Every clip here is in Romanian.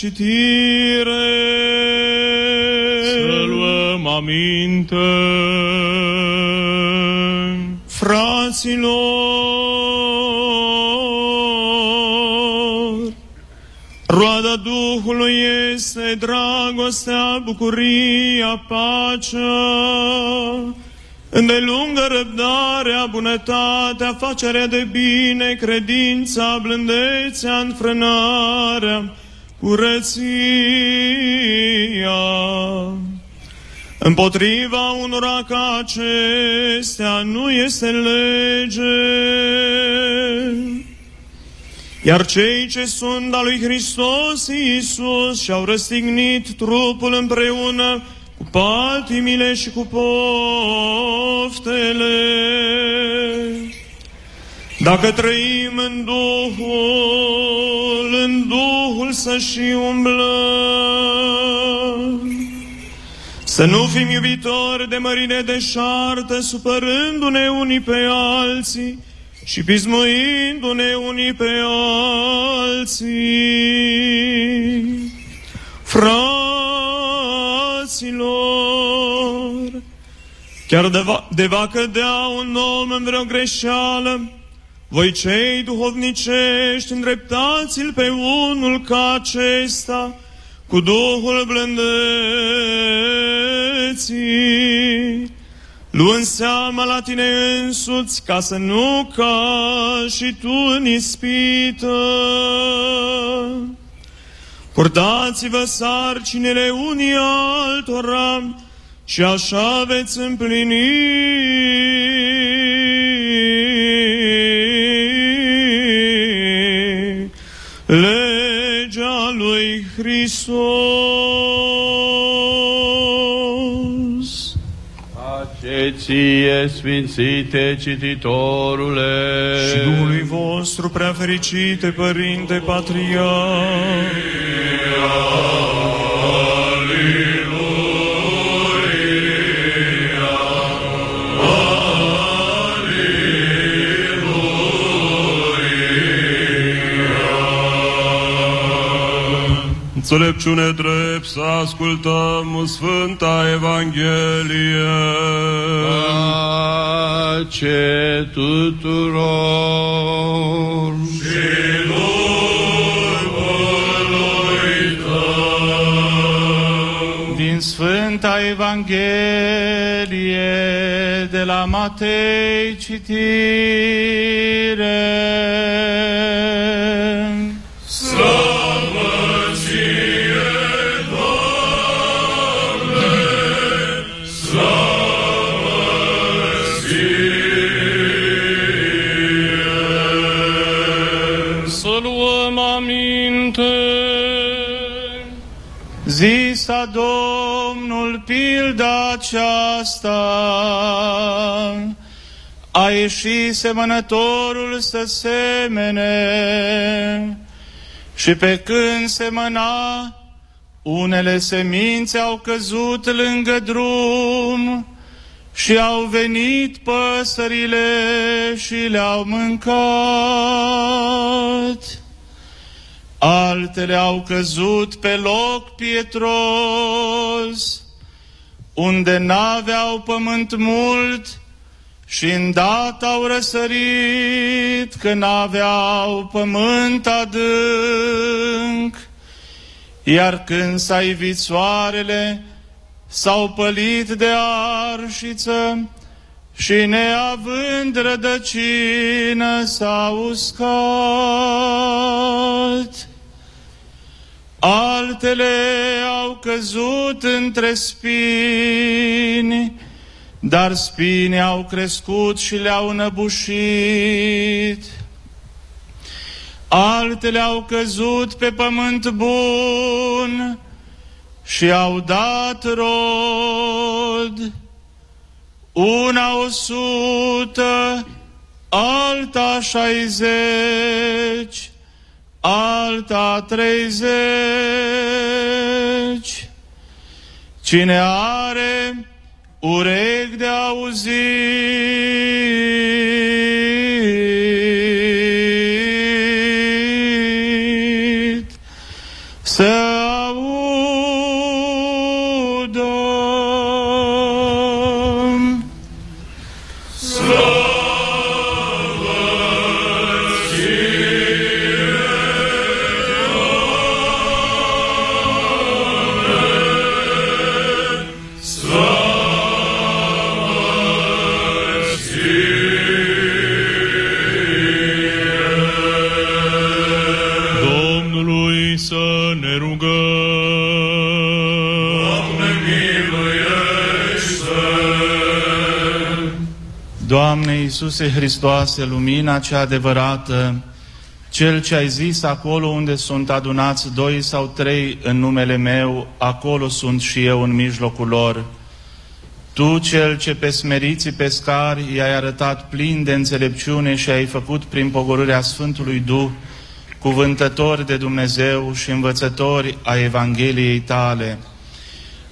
citire. Să luăm aminte. Fraților, roada Duhului este dragostea, bucuria, pacea, îndelungă răbdarea, bunătatea, facerea de bine, credința, blândețea, înfrânarea, curăția. Împotriva unora ca acestea nu este lege. Iar cei ce sunt al lui Hristos Iisus și-au răstignit trupul împreună cu patimile și cu poftele. Dacă trăim în Duhul, în Duhul să și umblăm. Să nu fim iubitori de mărine deșartă, supărându-ne unii pe alții și pismuindu-ne unii pe alții. Fraților, chiar de va, de va cădea un om în vreo greșeală, voi cei duhovnicești îndreptați-l pe unul ca acesta, cu Duhul blândeții, luând seama la tine însuți, ca să nu ca și tu în ispită. Purtați-vă sarcinile unii altora și așa veți împlini lui Hristos. Pace ție, sfințite cititorule. Și Duhului vostru prea fericite, Părinte Patriarh. Înțelepciune drept să ascultăm Sfânta Evanghelie. Pace tuturor. Din Sfânta Evanghelie de la Matei citire. Zisa Domnul pilda aceasta, a ieșit semănătorul să semene și pe când semăna, unele semințe au căzut lângă drum și au venit păsările și le-au mâncat. Altele au căzut pe loc pietros, unde n-aveau pământ mult și îndată au răsărit că n-aveau pământ adânc. Iar când s-a ivit soarele, s-au pălit de arșiță și neavând rădăcină s-au uscat. Altele au căzut între spini, dar spini au crescut și le-au înăbușit. Altele au căzut pe pământ bun și au dat rod. Una o sută, alta șaizeci, alta treizeci. Cine are urechi de auzit, Iisuse Hristoase, lumina cea adevărată, Cel ce ai zis acolo unde sunt adunați doi sau trei în numele meu, acolo sunt și eu în mijlocul lor. Tu, Cel ce pe smeriții pescari i-ai arătat plin de înțelepciune și ai făcut prin pogorârea Sfântului Duh, cuvântători de Dumnezeu și învățători a Evangheliei tale.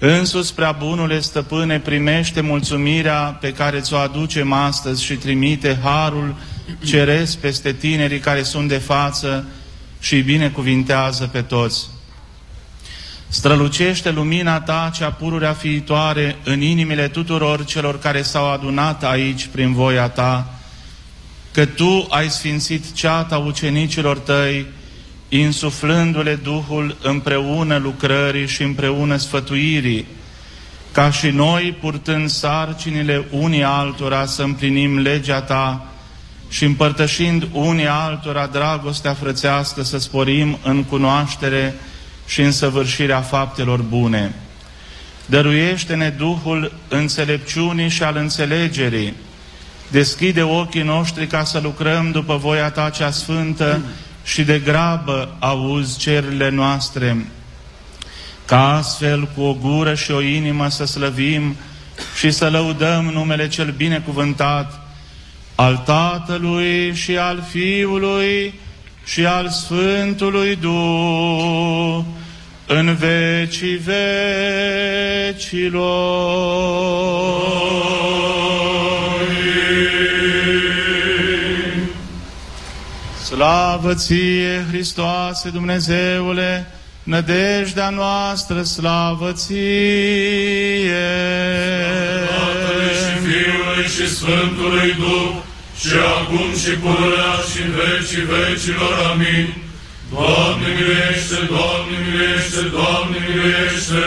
Însuți, prea bunule stăpâne, primește mulțumirea pe care ți-o aducem astăzi și trimite harul ceresc peste tinerii care sunt de față și îi binecuvintează pe toți. Strălucește lumina ta cea pururea fiitoare în inimile tuturor celor care s-au adunat aici prin voia ta, că tu ai sfințit ceata ucenicilor tăi, insuflându-le Duhul împreună lucrării și împreună sfătuirii, ca și noi, purtând sarcinile unii altora, să împlinim legea ta și împărtășind unii altora dragostea frățească, să sporim în cunoaștere și în săvârșirea faptelor bune. Dăruiește-ne Duhul înțelepciunii și al înțelegerii, Deschide ochii noștri ca să lucrăm după voia Ta cea sfântă și de grabă auzi cerile noastre, ca astfel cu o gură și o inimă să slăvim și să lăudăm numele cel binecuvântat al Tatălui și al Fiului și al Sfântului Duh în vecii vecilor. Slavă ție, Hristoase Dumnezeule, nădejdea noastră, slavă ție! Tatălui și Fiului și Sfântului Duh, și acum și pururea și în vecii vecilor. Amin. Doamne miluiește, Doamne miluiește, Doamne miluiește,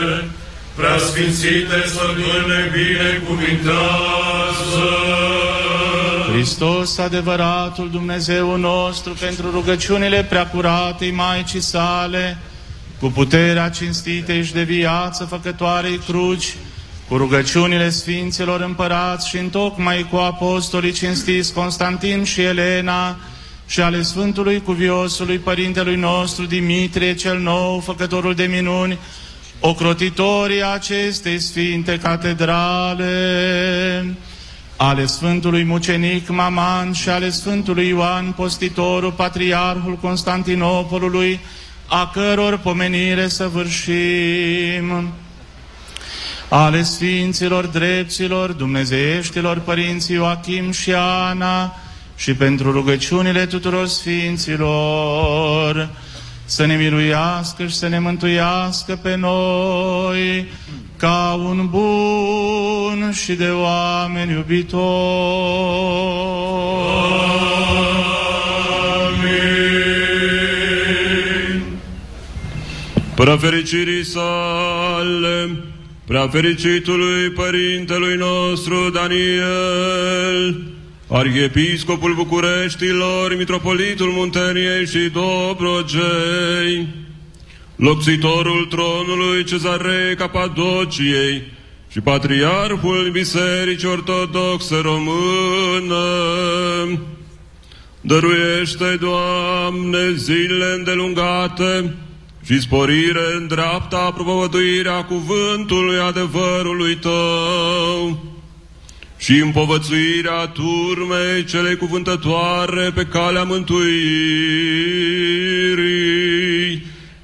preasfințite sfăturile binecuvintează. Hristos, adevăratul Dumnezeu nostru, pentru rugăciunile preacuratei Maicii sale, cu puterea cinstitei și de viață făcătoarei cruci, cu rugăciunile Sfinților Împărați și întocmai cu apostolii cinstiți Constantin și Elena și ale Sfântului Cuviosului Părintelui nostru Dimitrie cel Nou, făcătorul de minuni, ocrotitorii acestei sfinte catedrale, ale Sfântului Mucenic Maman și ale Sfântului Ioan Postitorul, Patriarhul Constantinopolului, a căror pomenire săvârșim, ale Sfinților Drepților, Dumnezeieștilor Părinții Joachim și Ana, și pentru rugăciunile tuturor Sfinților, să ne miluiască și să ne mântuiască pe noi, ca un bun și de oameni iubitori. Amin. Prea fericirii sale, prea fericitului Părintelui nostru Daniel, Arhiepiscopul Bucureștilor, Mitropolitul Munteniei și Dobrogei, locțitorul tronului Cezarei Capadociei și Patriarhul Bisericii Ortodoxe Română, Dăruiește, Doamne, zile îndelungate și sporire în dreapta propovăduirea cuvântului adevărului Tău și împovățuirea turmei cele cuvântătoare pe calea mântuirii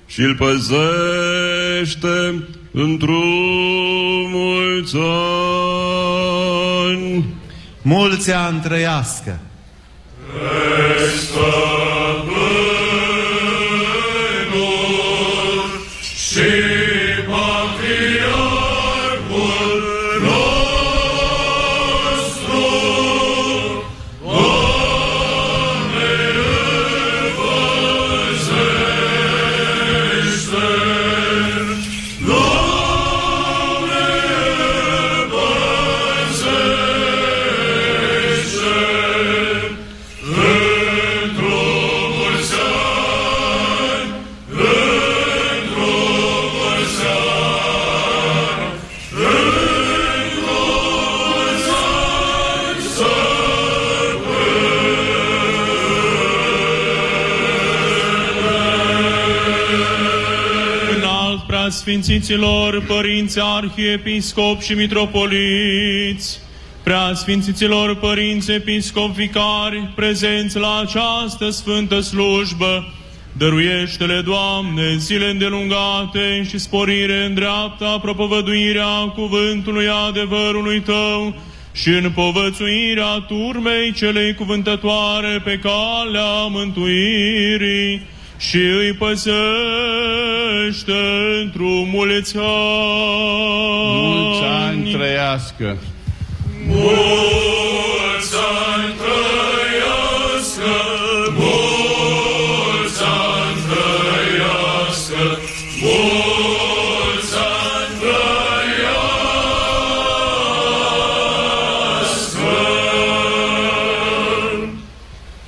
și îl păzește într-un mulți ani. Mulți ani trăiască! Stăpânul preasfințiților părinți arhiepiscop și mitropoliți, preasfințiților părinți episcop vicari prezenți la această sfântă slujbă, Dăruiește-le, Doamne, zile îndelungate și sporire în dreapta propovăduirea cuvântului adevărului Tău și în povățuirea turmei celei cuvântătoare pe calea mântuirii și îi păzește într-o mulți ani. Mulți ani trăiască! Mulți ani trăiască,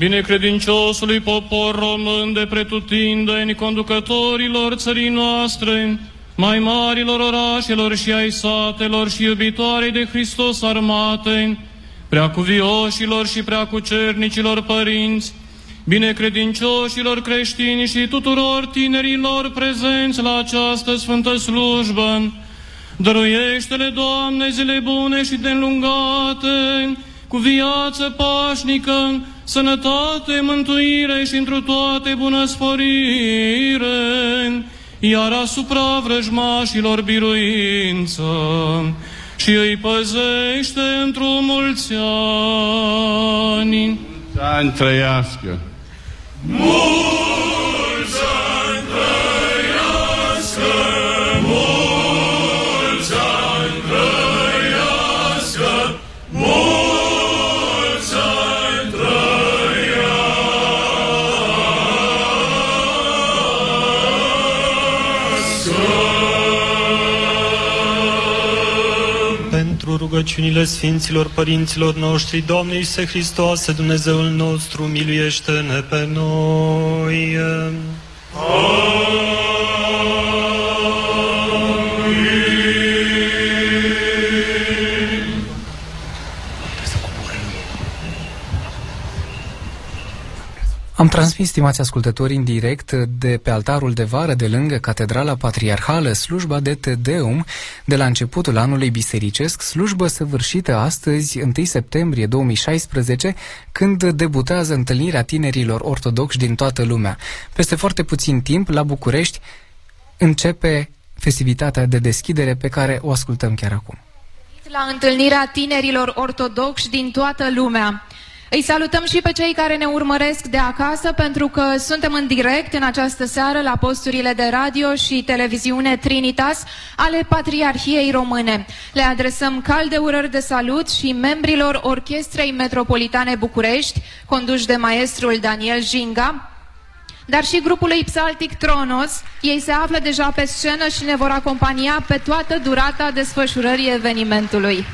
Binecredinciosului popor român de pretutindeni, conducătorilor țării noastre, mai marilor orașelor și ai satelor și iubitoarei de Hristos armate, preacuvioșilor și preacucernicilor părinți, binecredincioșilor creștini și tuturor tinerilor prezenți la această sfântă slujbă, dăruiește-le, Doamne, zile bune și de înlungate, cu viață pașnică, sănătate, mântuire și întru toate bunăsforire, iar asupra vrăjmașilor biruință și îi păzește într-o mulți ani. Mulți ani trăiască! Mulți rugăciunile Sfinților Părinților noștri, Doamne Iisuse Hristoase, Dumnezeul nostru, miluiește-ne pe noi. Am transmis, stimați ascultători, în direct de pe altarul de vară de lângă Catedrala Patriarhală slujba de Tedeum de la începutul anului bisericesc, slujbă săvârșită astăzi, 1 septembrie 2016, când debutează întâlnirea tinerilor ortodoxi din toată lumea. Peste foarte puțin timp, la București, începe festivitatea de deschidere pe care o ascultăm chiar acum. La întâlnirea tinerilor ortodoxi din toată lumea. Îi salutăm și pe cei care ne urmăresc de acasă pentru că suntem în direct în această seară la posturile de radio și televiziune Trinitas ale Patriarhiei Române. Le adresăm calde urări de salut și membrilor Orchestrei Metropolitane București, conduși de maestrul Daniel Jinga, dar și grupului Psaltic Tronos. Ei se află deja pe scenă și ne vor acompania pe toată durata desfășurării evenimentului.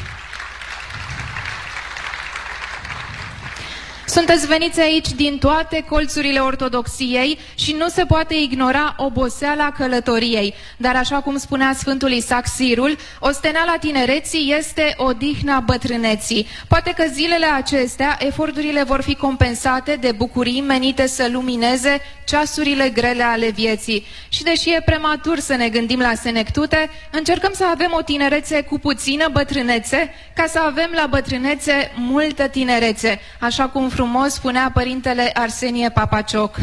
Sunteți veniți aici din toate colțurile ortodoxiei și nu se poate ignora oboseala călătoriei. Dar așa cum spunea Sfântul Isaac Sirul, osteneala tinereții este odihna bătrâneții. Poate că zilele acestea eforturile vor fi compensate de bucurii menite să lumineze ceasurile grele ale vieții. Și deși e prematur să ne gândim la senectute, încercăm să avem o tinerețe cu puțină bătrânețe, ca să avem la bătrânețe multă tinerețe, așa cum frumos spunea părintele Arsenie Papacioc.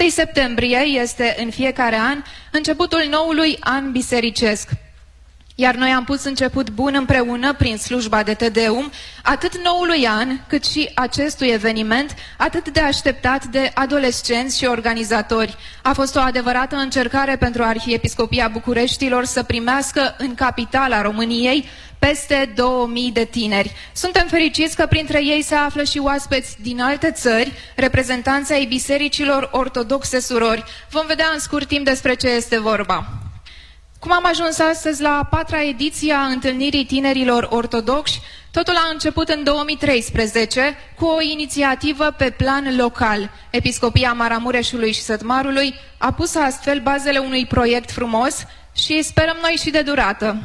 1 septembrie este în fiecare an începutul noului an bisericesc. Iar noi am pus început bun împreună prin slujba de Tedeum, atât noului an, cât și acestui eveniment, atât de așteptat de adolescenți și organizatori. A fost o adevărată încercare pentru Arhiepiscopia Bucureștilor să primească în capitala României peste 2000 de tineri. Suntem fericiți că printre ei se află și oaspeți din alte țări, reprezentanții ai bisericilor ortodoxe surori. Vom vedea în scurt timp despre ce este vorba. Cum am ajuns astăzi la a patra ediție a întâlnirii tinerilor ortodoxi, totul a început în 2013 cu o inițiativă pe plan local. Episcopia Maramureșului și Sătmarului a pus astfel bazele unui proiect frumos și sperăm noi și de durată.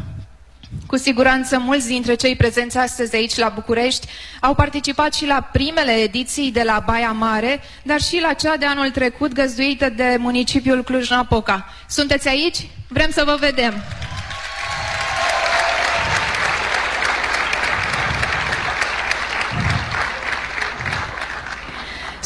Cu siguranță mulți dintre cei prezenți astăzi aici la București au participat și la primele ediții de la Baia Mare, dar și la cea de anul trecut găzduită de municipiul Cluj-Napoca. Sunteți aici? Vrem să vă vedem!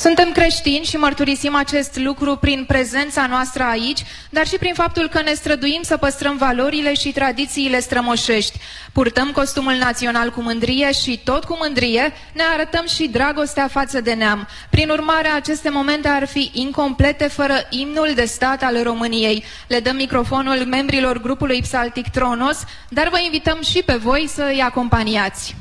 Suntem creștini și mărturisim acest lucru prin prezența noastră aici, dar și prin faptul că ne străduim să păstrăm valorile și tradițiile strămoșești. Purtăm costumul național cu mândrie și tot cu mândrie ne arătăm și dragostea față de neam. Prin urmare, aceste momente ar fi incomplete fără imnul de stat al României. Le dăm microfonul membrilor grupului Psaltic Tronos, dar vă invităm și pe voi să îi acompaniați.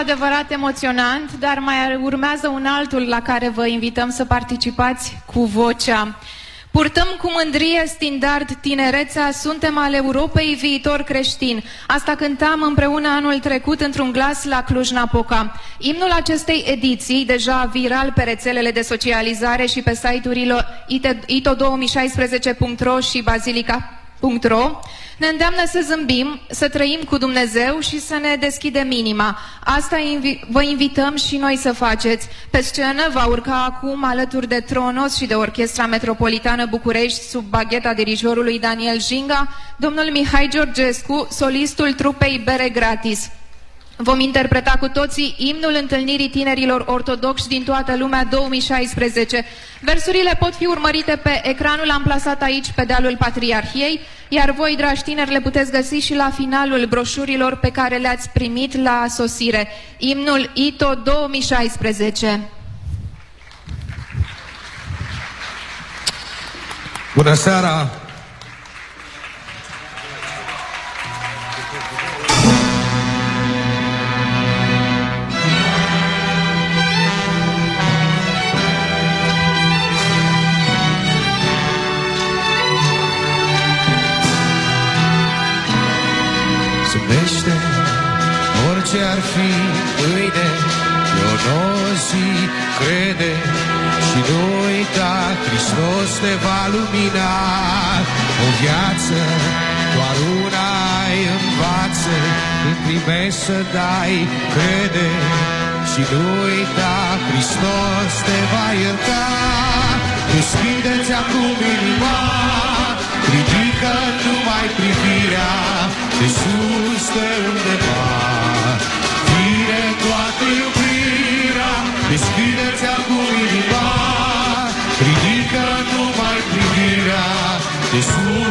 Adevărat emoționant, dar mai urmează un altul la care vă invităm să participați cu vocea. Purtăm cu mândrie standard tinerețea, suntem al Europei viitor creștin. Asta cântam împreună anul trecut într-un glas la Cluj-Napoca. Imnul acestei ediții, deja viral pe rețelele de socializare și pe site-urile ito2016.ro și bazilica.ro, ne îndeamnă să zâmbim, să trăim cu Dumnezeu și să ne deschidem inima. Asta invi- vă invităm și noi să faceți. Pe scenă va urca acum alături de Tronos și de Orchestra Metropolitană București sub bagheta dirijorului Daniel Jinga, domnul Mihai Georgescu, solistul trupei Bere Gratis. Vom interpreta cu toții imnul întâlnirii tinerilor ortodoxi din toată lumea 2016. Versurile pot fi urmărite pe ecranul amplasat aici pe dealul Patriarhiei, iar voi, dragi tineri, le puteți găsi și la finalul broșurilor pe care le-ați primit la sosire. Imnul ITO 2016. Bună seara! Zâmbește orice ar fi mâine, e o nouă zi, crede și nu uita, Hristos te va lumina. O viață, doar una ai, învață, când primești să dai, crede și nu uita, Hristos te va ierta. Deschide-ți acum inima, ridică numai privirea, de sus, de undeva. Vine toată iubirea, deschide-ți acum inima, ridică numai privirea, de sus,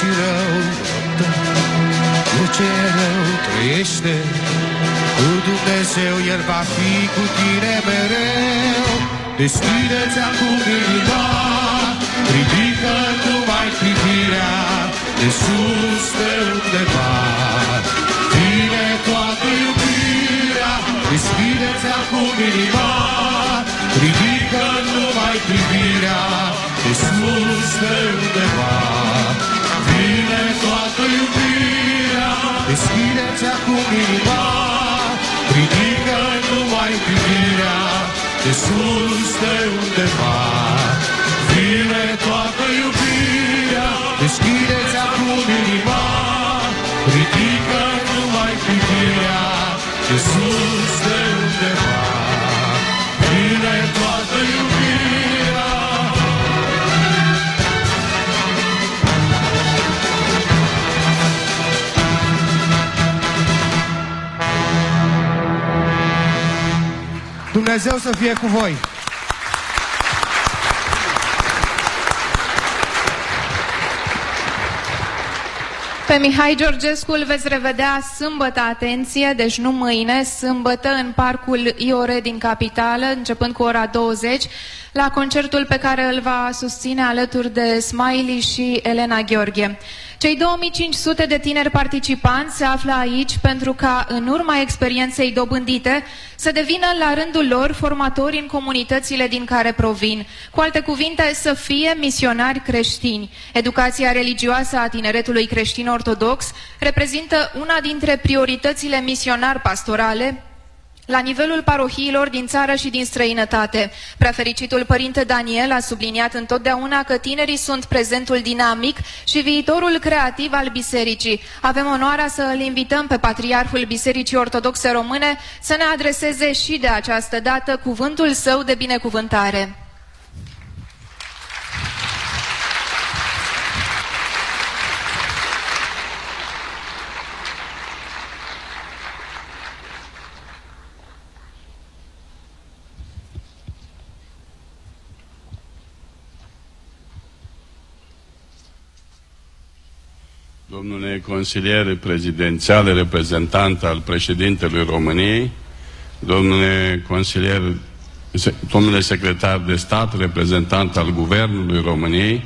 și rău, luptă orice rău trăiește cu Dumnezeu, El va fi cu tine mereu. Deschide-ți acum inima, ridică numai privirea de sus, de undeva. Vine toată iubirea, deschide-ți acum inima, ridică numai privirea de sus, de undeva. Vine toată iubirea, deschide-ți acum inima, ridică numai privirea de sus, de undeva. Vine toată iubirea, deschide-ți acum inima, ridică numai privirea de sus, de undeva. Vine toată iubirea, Dumnezeu să fie cu voi! Pe Mihai Georgescu îl veți revedea sâmbătă, atenție, deci nu mâine, sâmbătă în Parcul Iore din Capitală, începând cu ora 20, la concertul pe care îl va susține alături de Smiley și Elena Gheorghe. Cei 2500 de tineri participanți se află aici pentru ca, în urma experienței dobândite, să devină la rândul lor formatori în comunitățile din care provin. Cu alte cuvinte, să fie misionari creștini. Educația religioasă a tineretului creștin ortodox reprezintă una dintre prioritățile misionar-pastorale la nivelul parohiilor din țară și din străinătate. Prefericitul părinte Daniel a subliniat întotdeauna că tinerii sunt prezentul dinamic și viitorul creativ al bisericii. Avem onoarea să îl invităm pe Patriarhul Bisericii Ortodoxe Române să ne adreseze și de această dată cuvântul său de binecuvântare. Domnule consilier prezidențial, reprezentant al președintelui României, domnule consilier, domnule secretar de stat, reprezentant al Guvernului României,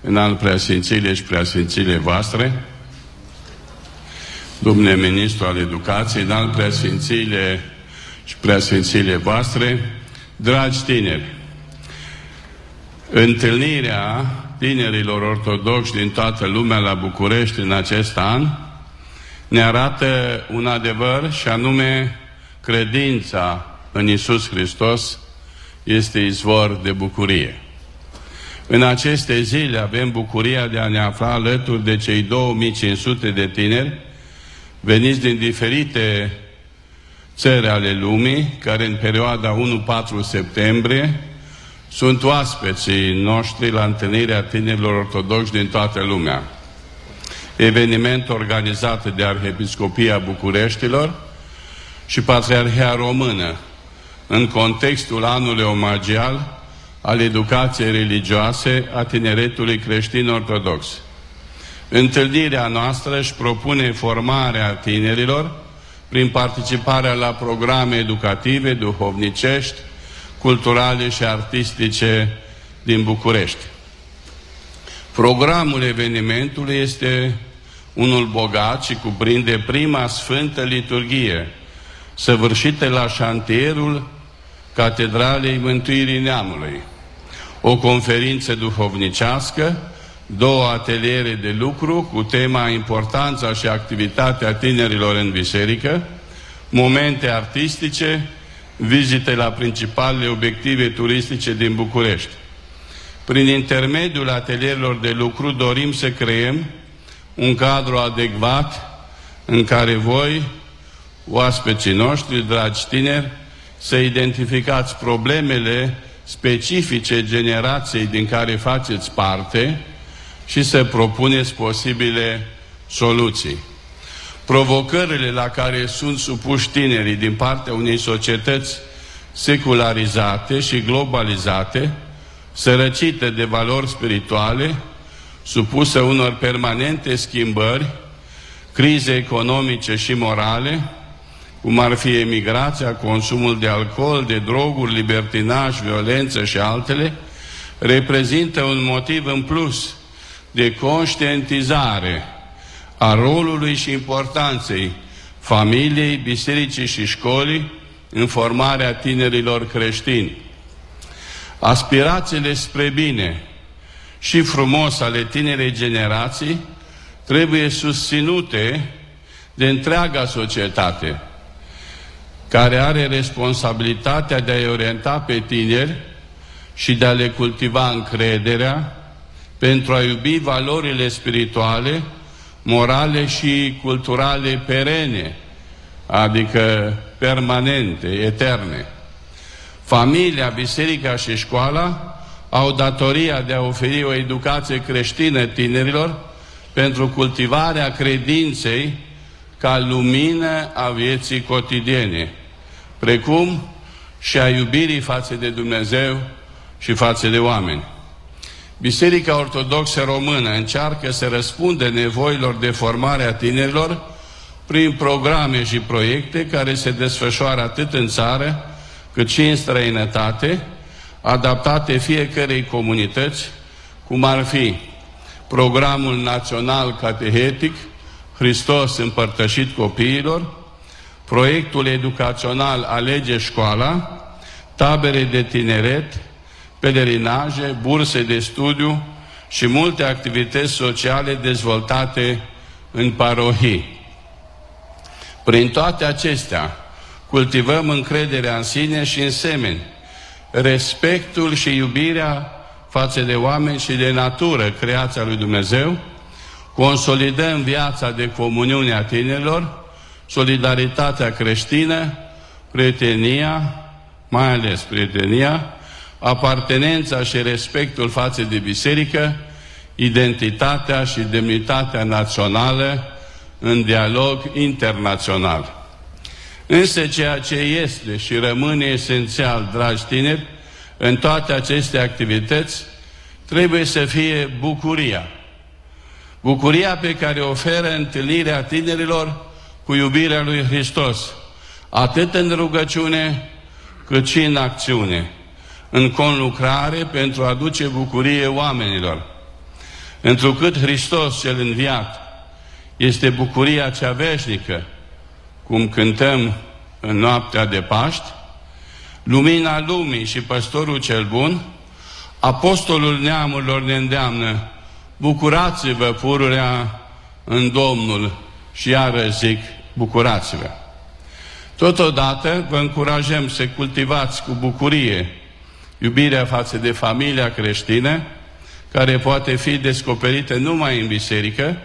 în al preasfințiile și preasfințiile voastre, domnule ministru al educației, în al preasfințiile și preasfințiile voastre, dragi tineri, întâlnirea tinerilor ortodoxi din toată lumea la București în acest an ne arată un adevăr și anume credința în Isus Hristos este izvor de bucurie. În aceste zile avem bucuria de a ne afla alături de cei 2500 de tineri veniți din diferite țări ale lumii, care în perioada 1-4 septembrie sunt oaspeții noștri la întâlnirea tinerilor ortodoxi din toată lumea. Eveniment organizat de Arhiepiscopia Bucureștilor și Patriarhia Română în contextul anului omagial al educației religioase a tineretului creștin ortodox. Întâlnirea noastră își propune formarea tinerilor prin participarea la programe educative, duhovnicești, culturale și artistice din București. Programul evenimentului este unul bogat și cuprinde prima sfântă liturghie, săvârșită la șantierul Catedralei Mântuirii Neamului, o conferință duhovnicească, două ateliere de lucru cu tema importanța și activitatea tinerilor în biserică, momente artistice, vizite la principalele obiective turistice din București. Prin intermediul atelierilor de lucru dorim să creăm un cadru adecvat în care voi, oaspeții noștri, dragi tineri, să identificați problemele specifice generației din care faceți parte și să propuneți posibile soluții. Provocările la care sunt supuși tinerii din partea unei societăți secularizate și globalizate, sărăcite de valori spirituale, supusă unor permanente schimbări, crize economice și morale, cum ar fi emigrația, consumul de alcool, de droguri, libertinaj, violență și altele, reprezintă un motiv în plus de conștientizare a rolului și importanței familiei, bisericii și școlii în formarea tinerilor creștini. Aspirațiile spre bine și frumos ale tinerei generații trebuie susținute de întreaga societate, care are responsabilitatea de a-i orienta pe tineri și de a le cultiva încrederea pentru a iubi valorile spirituale, morale și culturale perene, adică permanente, eterne. Familia, biserica și școala au datoria de a oferi o educație creștină tinerilor pentru cultivarea credinței ca lumină a vieții cotidiene, precum și a iubirii față de Dumnezeu și față de oameni. Biserica Ortodoxă Română încearcă să răspunde nevoilor de formare a tinerilor prin programe și proiecte care se desfășoară atât în țară cât și în străinătate, adaptate fiecărei comunități, cum ar fi programul național catehetic, Hristos împărtășit copiilor, proiectul educațional Alege școala, tabere de tineret, pelerinaje, burse de studiu și multe activități sociale dezvoltate în parohii. Prin toate acestea, cultivăm încrederea în sine și în semeni, respectul și iubirea față de oameni și de natură, creația lui Dumnezeu, consolidăm viața de comuniune a tinerilor, solidaritatea creștină, prietenia, mai ales prietenia, apartenența și respectul față de biserică, identitatea și demnitatea națională în dialog internațional. Însă ceea ce este și rămâne esențial, dragi tineri, în toate aceste activități, trebuie să fie bucuria. Bucuria pe care o oferă întâlnirea tinerilor cu iubirea lui Hristos, atât în rugăciune cât și în acțiune, în conlucrare pentru a aduce bucurie oamenilor. Întrucât Hristos cel înviat este bucuria cea veșnică, cum cântăm în noaptea de Paști, lumina lumii și păstorul cel bun, apostolul neamurilor ne îndeamnă, bucurați-vă pururea în Domnul și iară zic, bucurați-vă. Totodată vă încurajăm să cultivați cu bucurie iubirea față de familia creștină, care poate fi descoperită numai în biserică,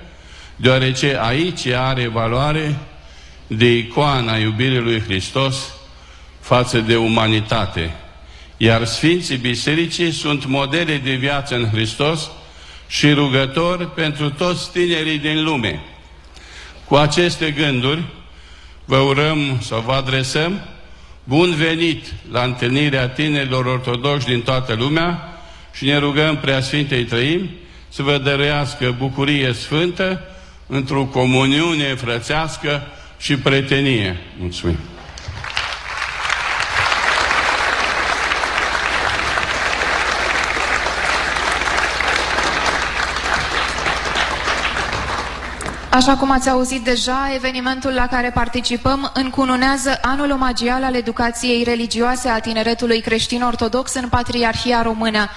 deoarece aici are valoare de icoana iubirii lui Hristos față de umanitate. Iar Sfinții Bisericii sunt modele de viață în Hristos și rugători pentru toți tinerii din lume. Cu aceste gânduri, vă urăm să vă adresăm bun venit la întâlnirea tinerilor ortodoxi din toată lumea și ne rugăm Preasfintei Trăim să vă dăruiască bucurie sfântă într-o comuniune frățească și pretenie. Mulțumim! Așa cum ați auzit deja, evenimentul la care participăm încununează anul omagial al educației religioase a tineretului creștin-ortodox în Patriarhia Română.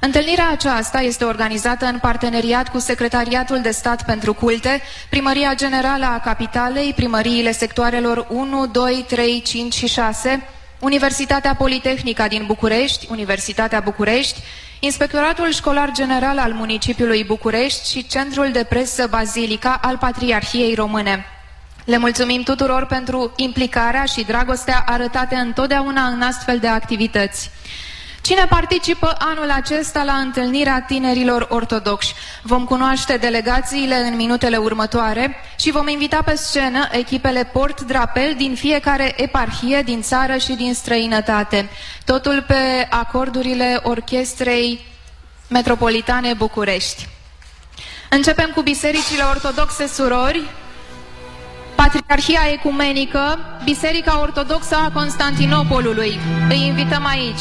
Întâlnirea aceasta este organizată în parteneriat cu Secretariatul de Stat pentru Culte, Primăria Generală a Capitalei, primăriile sectoarelor 1, 2, 3, 5 și 6, Universitatea Politehnică din București, Universitatea București, Inspectoratul Școlar General al Municipiului București și Centrul de Presă Bazilica al Patriarhiei Române. Le mulțumim tuturor pentru implicarea și dragostea arătate întotdeauna în astfel de activități. Cine participă anul acesta la întâlnirea tinerilor ortodoxi? Vom cunoaște delegațiile în minutele următoare și vom invita pe scenă echipele Port Drapel din fiecare eparhie din țară și din străinătate. Totul pe acordurile Orchestrei Metropolitane București. Începem cu bisericile ortodoxe surori, Patriarhia Ecumenică, Biserica Ortodoxă a Constantinopolului. Îi invităm aici.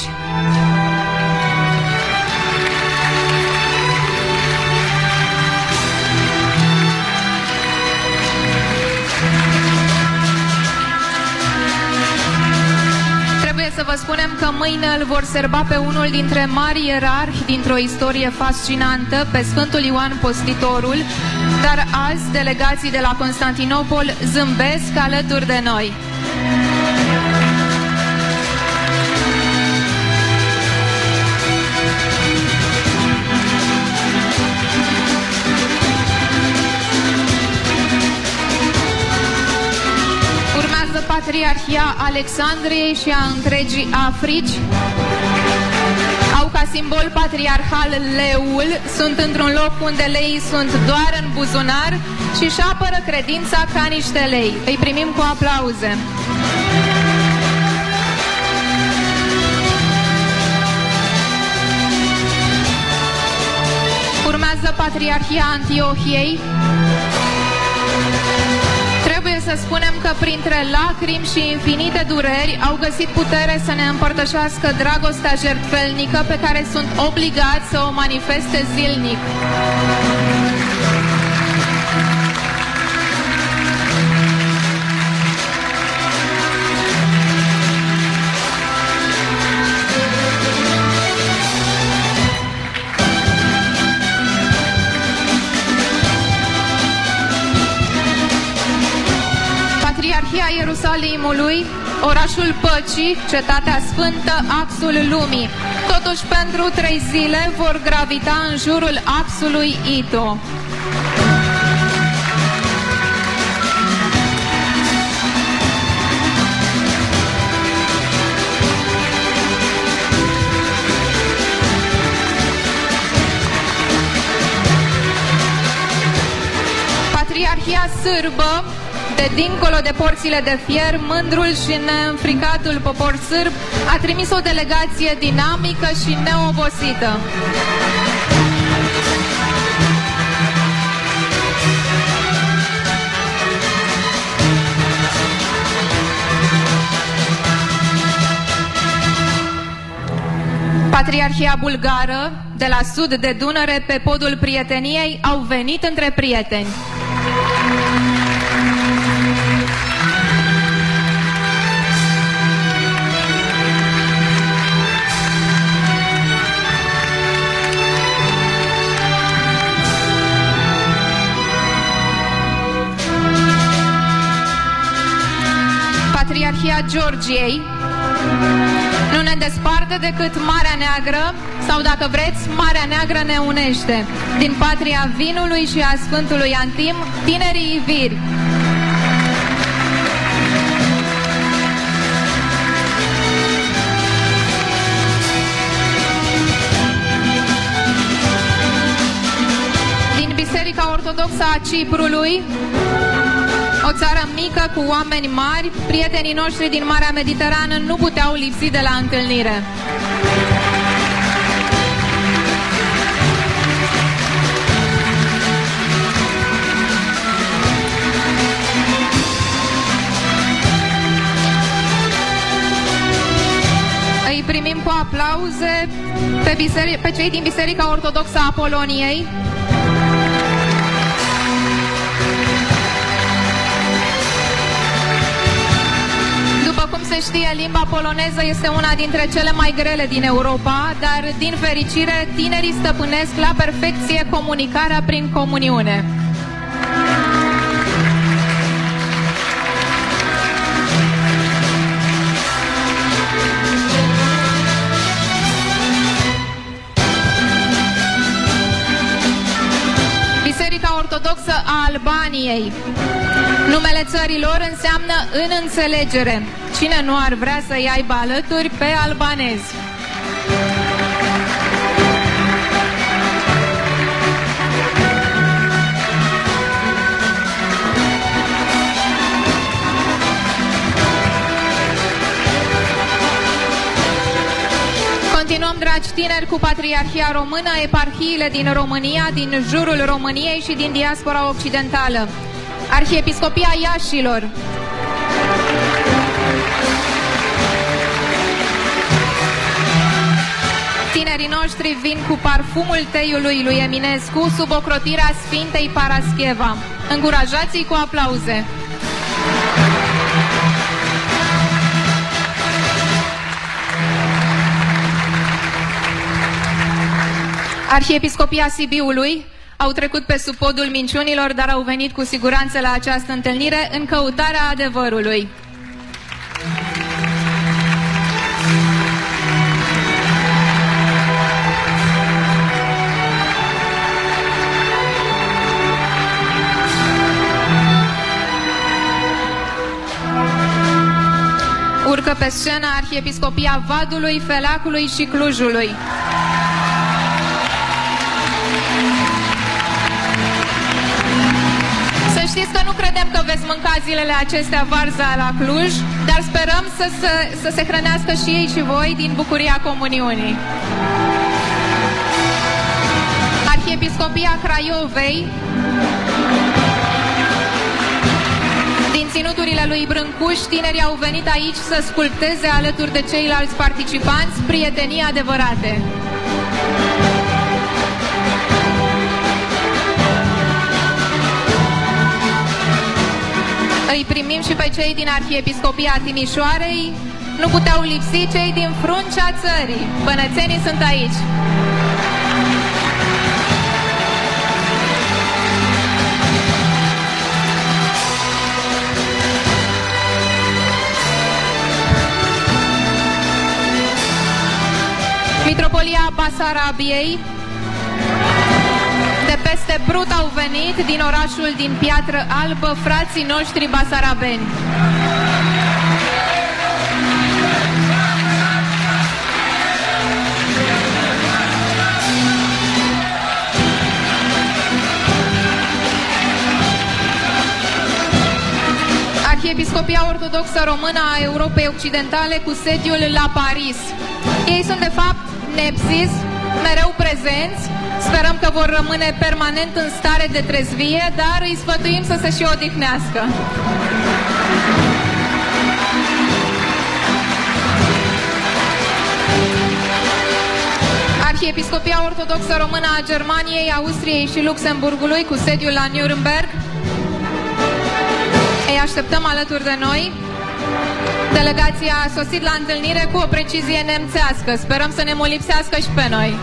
Să vă spunem că mâine îl vor serba pe unul dintre mari ierarhi dintr-o istorie fascinantă, pe Sfântul Ioan Postitorul, dar azi delegații de la Constantinopol zâmbesc alături de noi. Patriarhia Alexandriei și a întregii Africi au ca simbol patriarhal leul, sunt într-un loc unde leii sunt doar în buzunar și își apără credința ca niște lei. Îi primim cu aplauze. Urmează Patriarhia Antiohiei, Trebuie să spunem că printre lacrimi și infinite dureri au găsit putere să ne împărtășească dragostea jertfelnică pe care sunt obligați să o manifeste zilnic. Patriarhia Ierusalimului, orașul păcii, cetatea sfântă, axul lumii. Totuși, pentru trei zile vor gravita în jurul axului Ito. Patriarhia sârbă de dincolo de porțile de fier, mândrul și neînfricatul popor sârb a trimis o delegație dinamică și neobosită. Patriarhia bulgară, de la sud de Dunăre, pe podul prieteniei, au venit între prieteni. Patriarhia Georgiei nu ne desparte decât Marea Neagră sau, dacă vreți, Marea Neagră ne unește. Din patria vinului și a Sfântului Antim, tinerii iviri. Din Biserica Ortodoxă a Ciprului, o țară mică cu oameni mari, prietenii noștri din Marea Mediterană nu puteau lipsi de la întâlnire. Îi primim cu aplauze pe, biseri- pe cei din Biserica Ortodoxă a Poloniei, se știe, limba poloneză este una dintre cele mai grele din Europa, dar, din fericire, tinerii stăpânesc la perfecție comunicarea prin comuniune. Biserica Ortodoxă a Albaniei. Numele țărilor înseamnă în înțelegere. Cine nu ar vrea să-i aibă alături pe albanezi? Continuăm, dragi tineri, cu Patriarhia Română, eparhiile din România, din jurul României și din diaspora occidentală. Arhiepiscopia Iașilor. Tinerii noștri vin cu parfumul teiului lui Eminescu sub ocrotirea Sfintei Parascheva. Încurajați-i cu aplauze. Arhiepiscopia Sibiului au trecut pe sub podul minciunilor, dar au venit cu siguranță la această întâlnire în căutarea adevărului. Urcă pe scenă Arhiepiscopia Vadului, Felacului și Clujului. Să știți că nu credem că veți mânca zilele acestea varza la Cluj, dar sperăm să, să, să se hrănească și ei și voi din bucuria comuniunii. Arhiepiscopia Craiovei ținuturile lui Brâncuș, tinerii au venit aici să sculpteze alături de ceilalți participanți prietenii adevărate. Îi primim și pe cei din Arhiepiscopia Timișoarei. Nu puteau lipsi cei din fruncea țării. Bănățenii sunt aici. Mitropolia Basarabiei de peste Brut au venit din orașul din Piatră Albă frații noștri basarabeni. Arhiepiscopia Ortodoxă Română a Europei Occidentale cu sediul la Paris. Ei sunt de fapt nepsis, mereu prezenți, sperăm că vor rămâne permanent în stare de trezvie, dar îi sfătuim să se și odihnească. Arhiepiscopia Ortodoxă Română a Germaniei, Austriei și Luxemburgului cu sediul la Nuremberg. Îi așteptăm alături de noi. Delegația a sosit la întâlnire cu o precizie nemțească. Sperăm să ne molipsească și pe noi.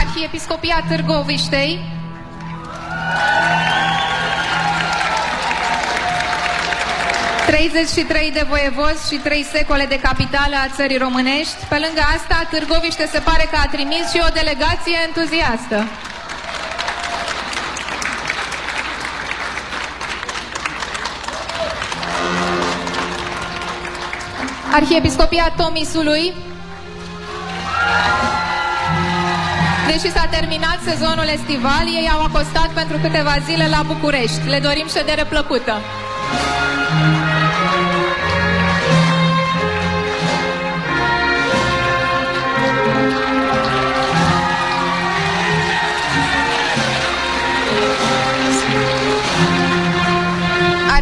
Arhiepiscopia Târgoviștei, Treizeci și trei de voievozi și trei secole de capitală a țării românești. Pe lângă asta, Târgoviște se pare că a trimis și o delegație entuziastă. Arhiepiscopia Tomisului Deși s-a terminat sezonul estival, ei au acostat pentru câteva zile la București. Le dorim ședere plăcută!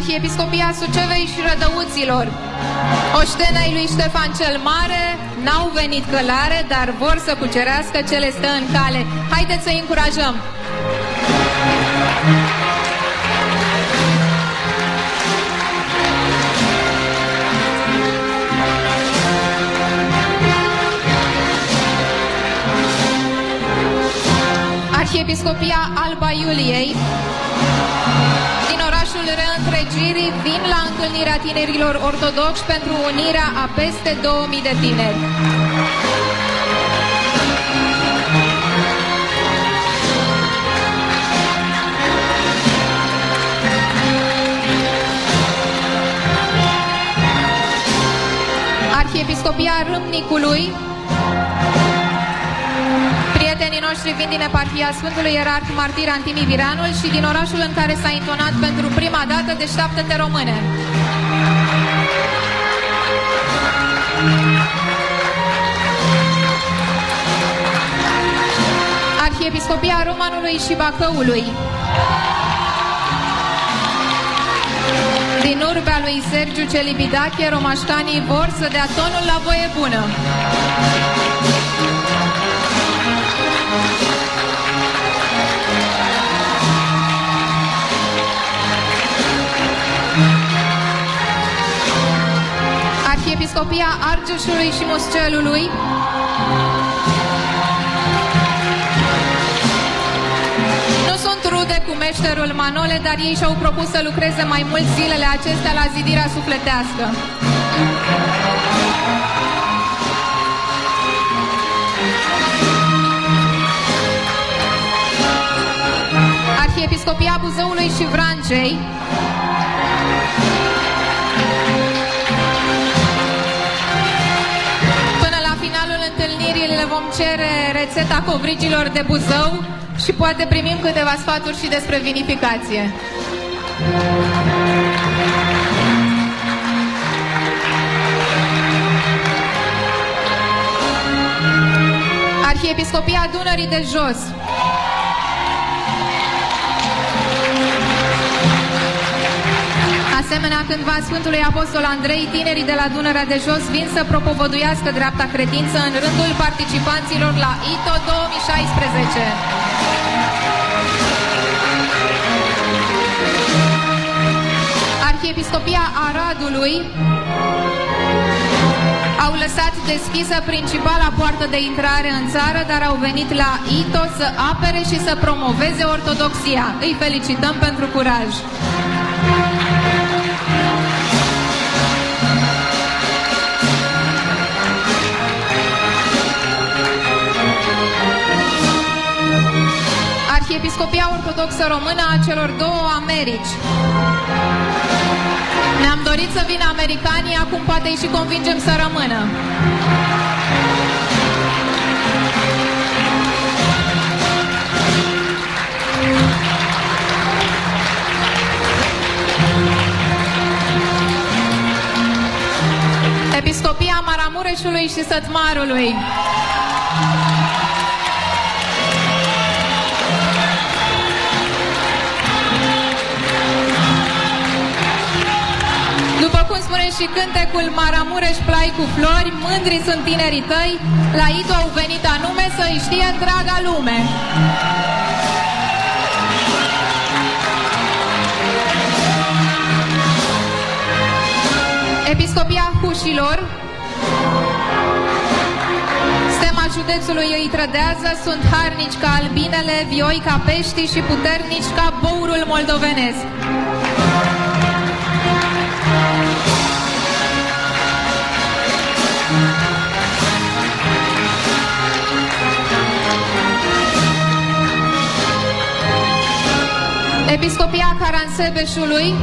Arhiepiscopia Sucevei și Rădăuților Oștenei lui Ștefan cel Mare n-au venit călare, dar vor să cucerească ce le stă în cale. Haideți să-i încurajăm! Arhiepiscopia Alba Iuliei din orașul reîntregirii vin la întâlnirea tinerilor ortodoxi pentru unirea a peste 2000 de tineri. Arhiepiscopia Râmnicului Prietenii noștri vin din eparhia Sfântului Ierarh Martir Antimi Viranul și din orașul în care s-a intonat pentru prima dată de șaptete române. Arhiepiscopia Romanului și Bacăului. Din urbea lui Sergiu Celibidache, romașcanii vor să dea tonul la voie bună. Arhiepiscopia Argeșului și Muscelului Nu sunt rude cu meșterul Manole, dar ei și-au propus să lucreze mai mult zilele acestea la zidirea sufletească. Arhiepiscopia Buzăului și Vrancei le vom cere rețeta covrigilor de Buzău și poate primim câteva sfaturi și despre vinificație. Arhiepiscopia Dunării de Jos Asemenea, cândva Sfântului Apostol Andrei, tinerii de la Dunărea de Jos vin să propovăduiască dreapta credință în rândul participanților la ITO 2016. Arhiepiscopia Aradului au lăsat deschisă principala poartă de intrare în țară, dar au venit la ITO să apere și să promoveze ortodoxia. Îi felicităm pentru curaj. Arhiepiscopia Ortodoxă Română a celor două Americi. Ne-am dorit să vină americanii, acum poate și convingem să rămână. Episcopia Maramureșului și Sătmarului. Și cântecul Maramureș plai cu flori, mândri sunt tinerii tăi, la Itu au venit anume să-i știe întreaga lume. Episcopia Hușilor Stema județului îi trădează Sunt harnici ca albinele, vioi ca pești și puternici ca bourul moldovenesc. Episcopia Caransebeșului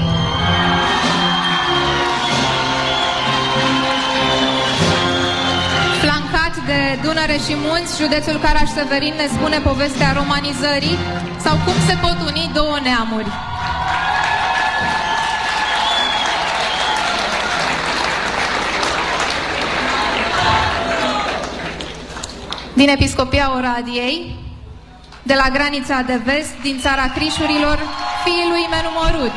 Flancat de Dunăre și Munți, județul Caraș-Severin ne spune povestea romanizării sau cum se pot uni două neamuri. Din Episcopia Oradiei, de la granița de vest, din țara Crișurilor, fiii lui Menumorut.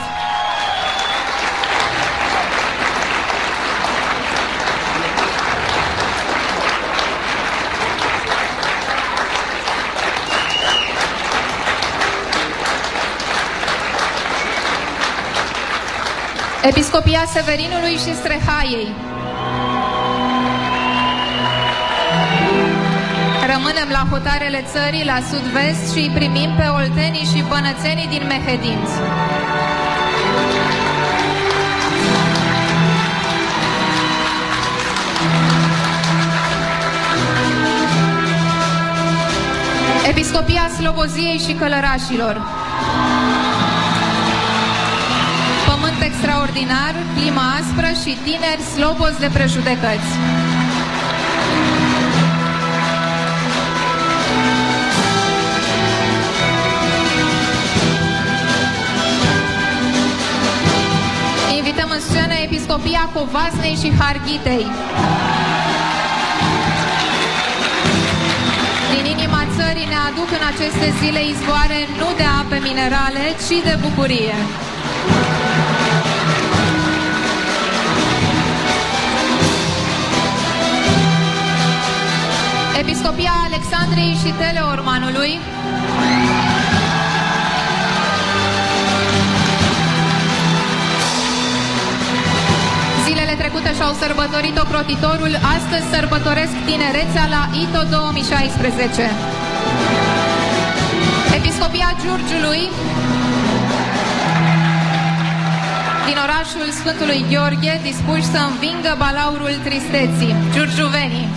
Episcopia Severinului și Strehaiei. Rămânem la hotarele țării, la sud-vest și îi primim pe oltenii și bănățenii din Mehedinți. Episcopia Sloboziei și Călărașilor. Pământ extraordinar, clima aspră și tineri slobozi de prejudecăți. Scenă Episcopia Covasnei și Harghitei. Din inima țării ne aduc în aceste zile izvoare nu de ape minerale, ci de bucurie. Episcopia Alexandriei și Teleormanului Zilele trecute și-au sărbătorit ocrotitorul, astăzi sărbătoresc tinerețea la ITO 2016. Episcopia Giurgiului din orașul Sfântului Gheorghe, dispuși să învingă balaurul tristeții, giurgiuvenii.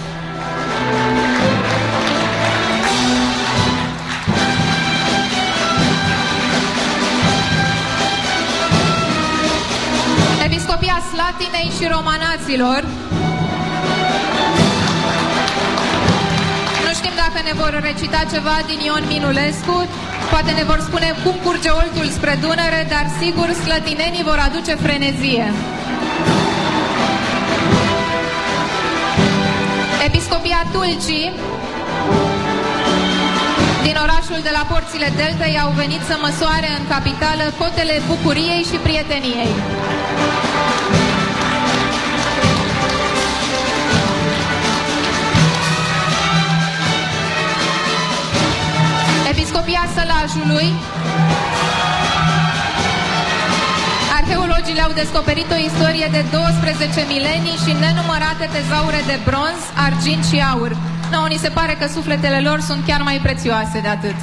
Slatinei și Romanaților. Nu știm dacă ne vor recita ceva din Ion Minulescu, poate ne vor spune cum curge oltul spre Dunăre, dar sigur slătinenii vor aduce frenezie. Episcopia Tulcii din orașul de la porțile Deltei au venit să măsoare în capitală cotele bucuriei și prieteniei. Episcopia Sălajului Arheologii le-au descoperit o istorie de 12 milenii și nenumărate tezaure de bronz, argint și aur. Nouă ni se pare că sufletele lor sunt chiar mai prețioase de atât.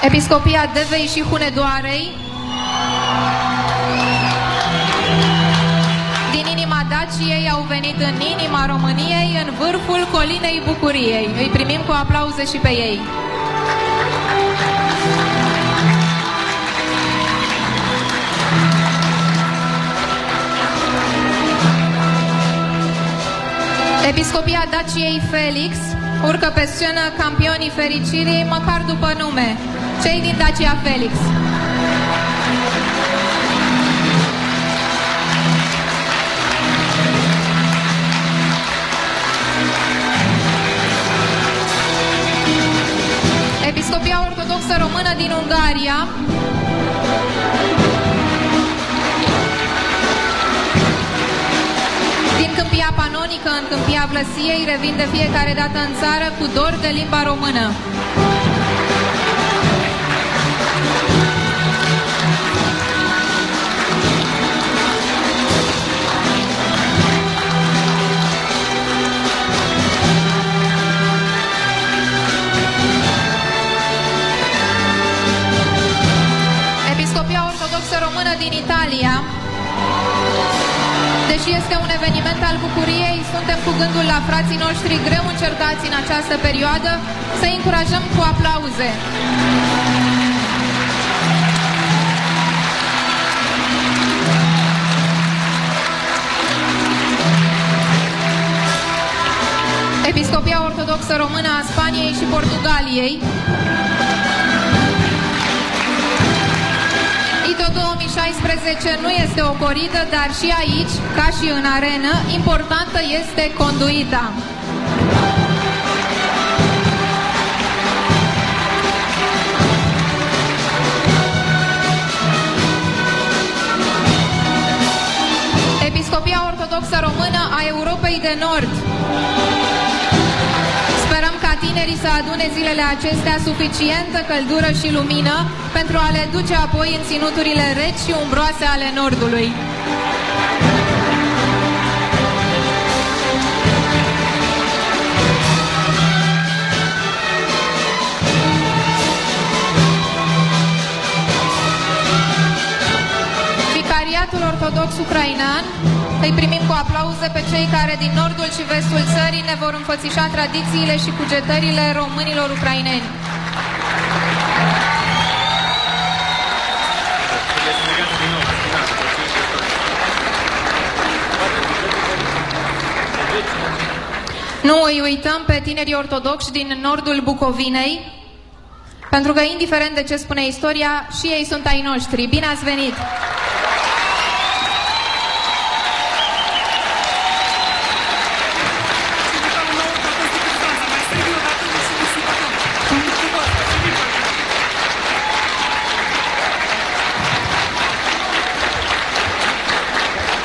Episcopia Devei și Hunedoarei din inima Daciei au venit în inima României, în vârful colinei Bucuriei. Îi primim cu aplauze și pe ei. Episcopia Daciei Felix urcă pe scenă campionii fericirii, măcar după nume, cei din Dacia Felix. Episcopia Ortodoxă Română din Ungaria Din câmpia panonică în câmpia Vlăsiei revin de fiecare dată în țară cu dor de limba română. Deși este un eveniment al bucuriei, suntem cu gândul la frații noștri greu încercați în această perioadă să încurajăm cu aplauze. Episcopia Ortodoxă Română a Spaniei și Portugaliei 2016 nu este o coridă, dar și aici, ca și în arenă, importantă este conduita. Episcopia Ortodoxă Română a Europei de Nord. Sperăm ca tinerii să adune zilele acestea suficientă căldură și lumină pentru a le duce apoi în ținuturile reci și umbroase ale Nordului. Vicariatul Ortodox Ucrainean îi primim cu aplauze pe cei care din nordul și vestul țării ne vor înfățișa tradițiile și cugetările românilor ucraineni. Nu îi uităm pe tinerii ortodoxi din nordul Bucovinei, pentru că, indiferent de ce spune istoria, și ei sunt ai noștri. Bine ați venit!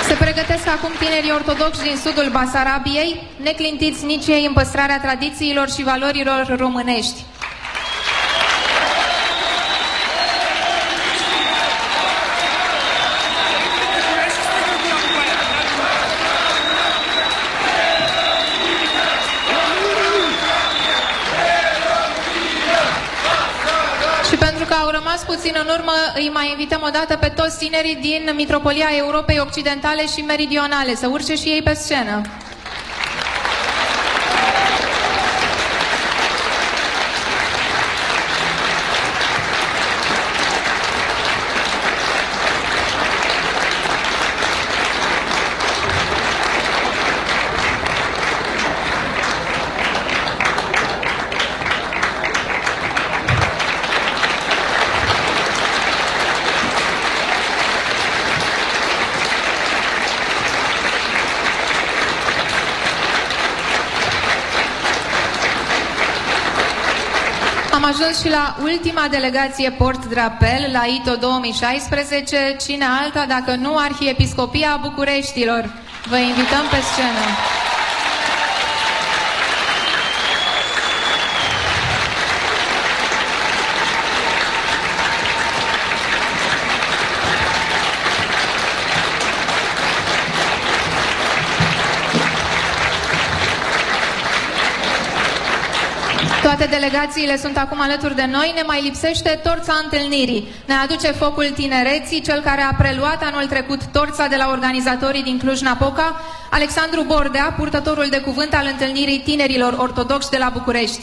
Se pregătesc acum tinerii ortodoxi din sudul Basarabiei, neclintiți nici ei în păstrarea tradițiilor și valorilor românești. Și pentru că au rămas puțin în urmă, îi mai invităm o dată pe toți tinerii din Mitropolia Europei Occidentale și Meridionale să urce și ei pe scenă. Ajuns și la ultima delegație Port Drapel, la ITO 2016. Cine alta dacă nu Arhiepiscopia Bucureștilor? Vă invităm pe scenă. Toate delegațiile sunt acum alături de noi. Ne mai lipsește torța întâlnirii. Ne aduce focul tinereții, cel care a preluat anul trecut torța de la organizatorii din Cluj-Napoca, Alexandru Bordea, purtătorul de cuvânt al întâlnirii tinerilor ortodoxi de la București.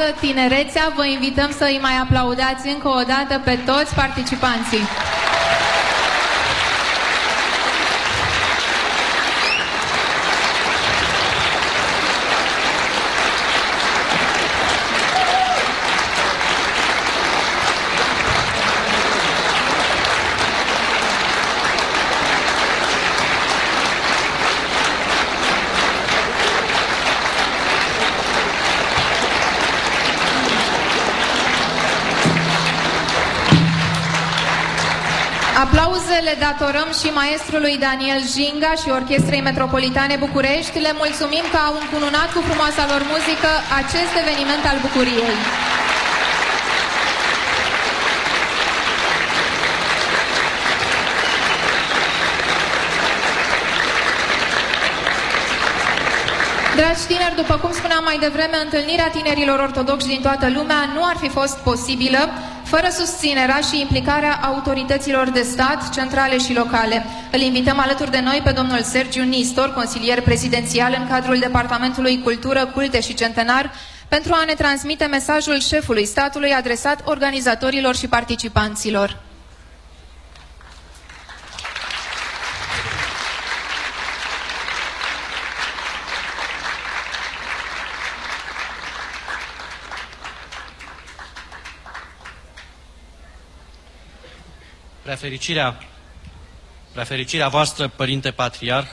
Așa arată tinerețea. Vă invităm să îi mai aplaudați încă o dată pe toți participanții. Datorăm și maestrului Daniel Jinga și Orchestrei Metropolitane București. Le mulțumim că au încununat cu frumoasa lor muzică acest eveniment al bucuriei. Dragi tineri, după cum spuneam mai devreme, întâlnirea tinerilor ortodoxi din toată lumea nu ar fi fost posibilă fără susținerea și implicarea autorităților de stat, centrale și locale. Îl invităm alături de noi pe domnul Sergiu Nistor, consilier prezidențial în cadrul Departamentului Cultură, Culte și Centenar, pentru a ne transmite mesajul șefului statului adresat organizatorilor și participanților. Prefericirea, prefericirea voastră, Părinte Patriar,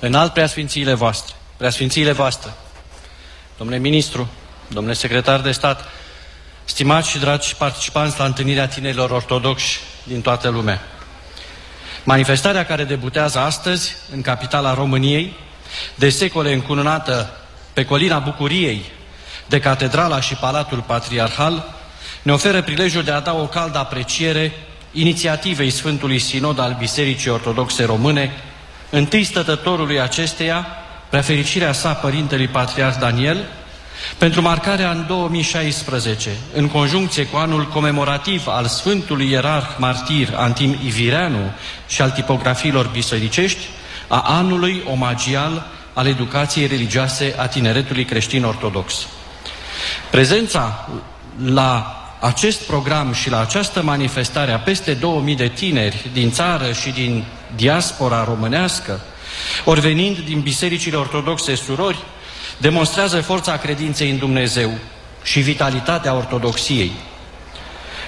în alt preasfințiile voastre, preasfințiile voastre, domnule ministru, domnule secretar de stat, stimați și dragi participanți la întâlnirea tinerilor ortodoxi din toată lumea. Manifestarea care debutează astăzi în capitala României, de secole încununată pe colina Bucuriei, de catedrala și palatul patriarhal, ne oferă prilejul de a da o caldă apreciere inițiativei Sfântului Sinod al Bisericii Ortodoxe Române, întâi stătătorului acesteia, prefericirea sa Părintelui Patriarh Daniel, pentru marcarea în 2016, în conjuncție cu anul comemorativ al Sfântului Ierarh Martir Antim Ivireanu și al tipografiilor bisericești, a anului omagial al educației religioase a tineretului creștin ortodox. Prezența la acest program și la această manifestare a peste 2000 de tineri din țară și din diaspora românească, ori venind din bisericile ortodoxe surori, demonstrează forța credinței în Dumnezeu și vitalitatea ortodoxiei.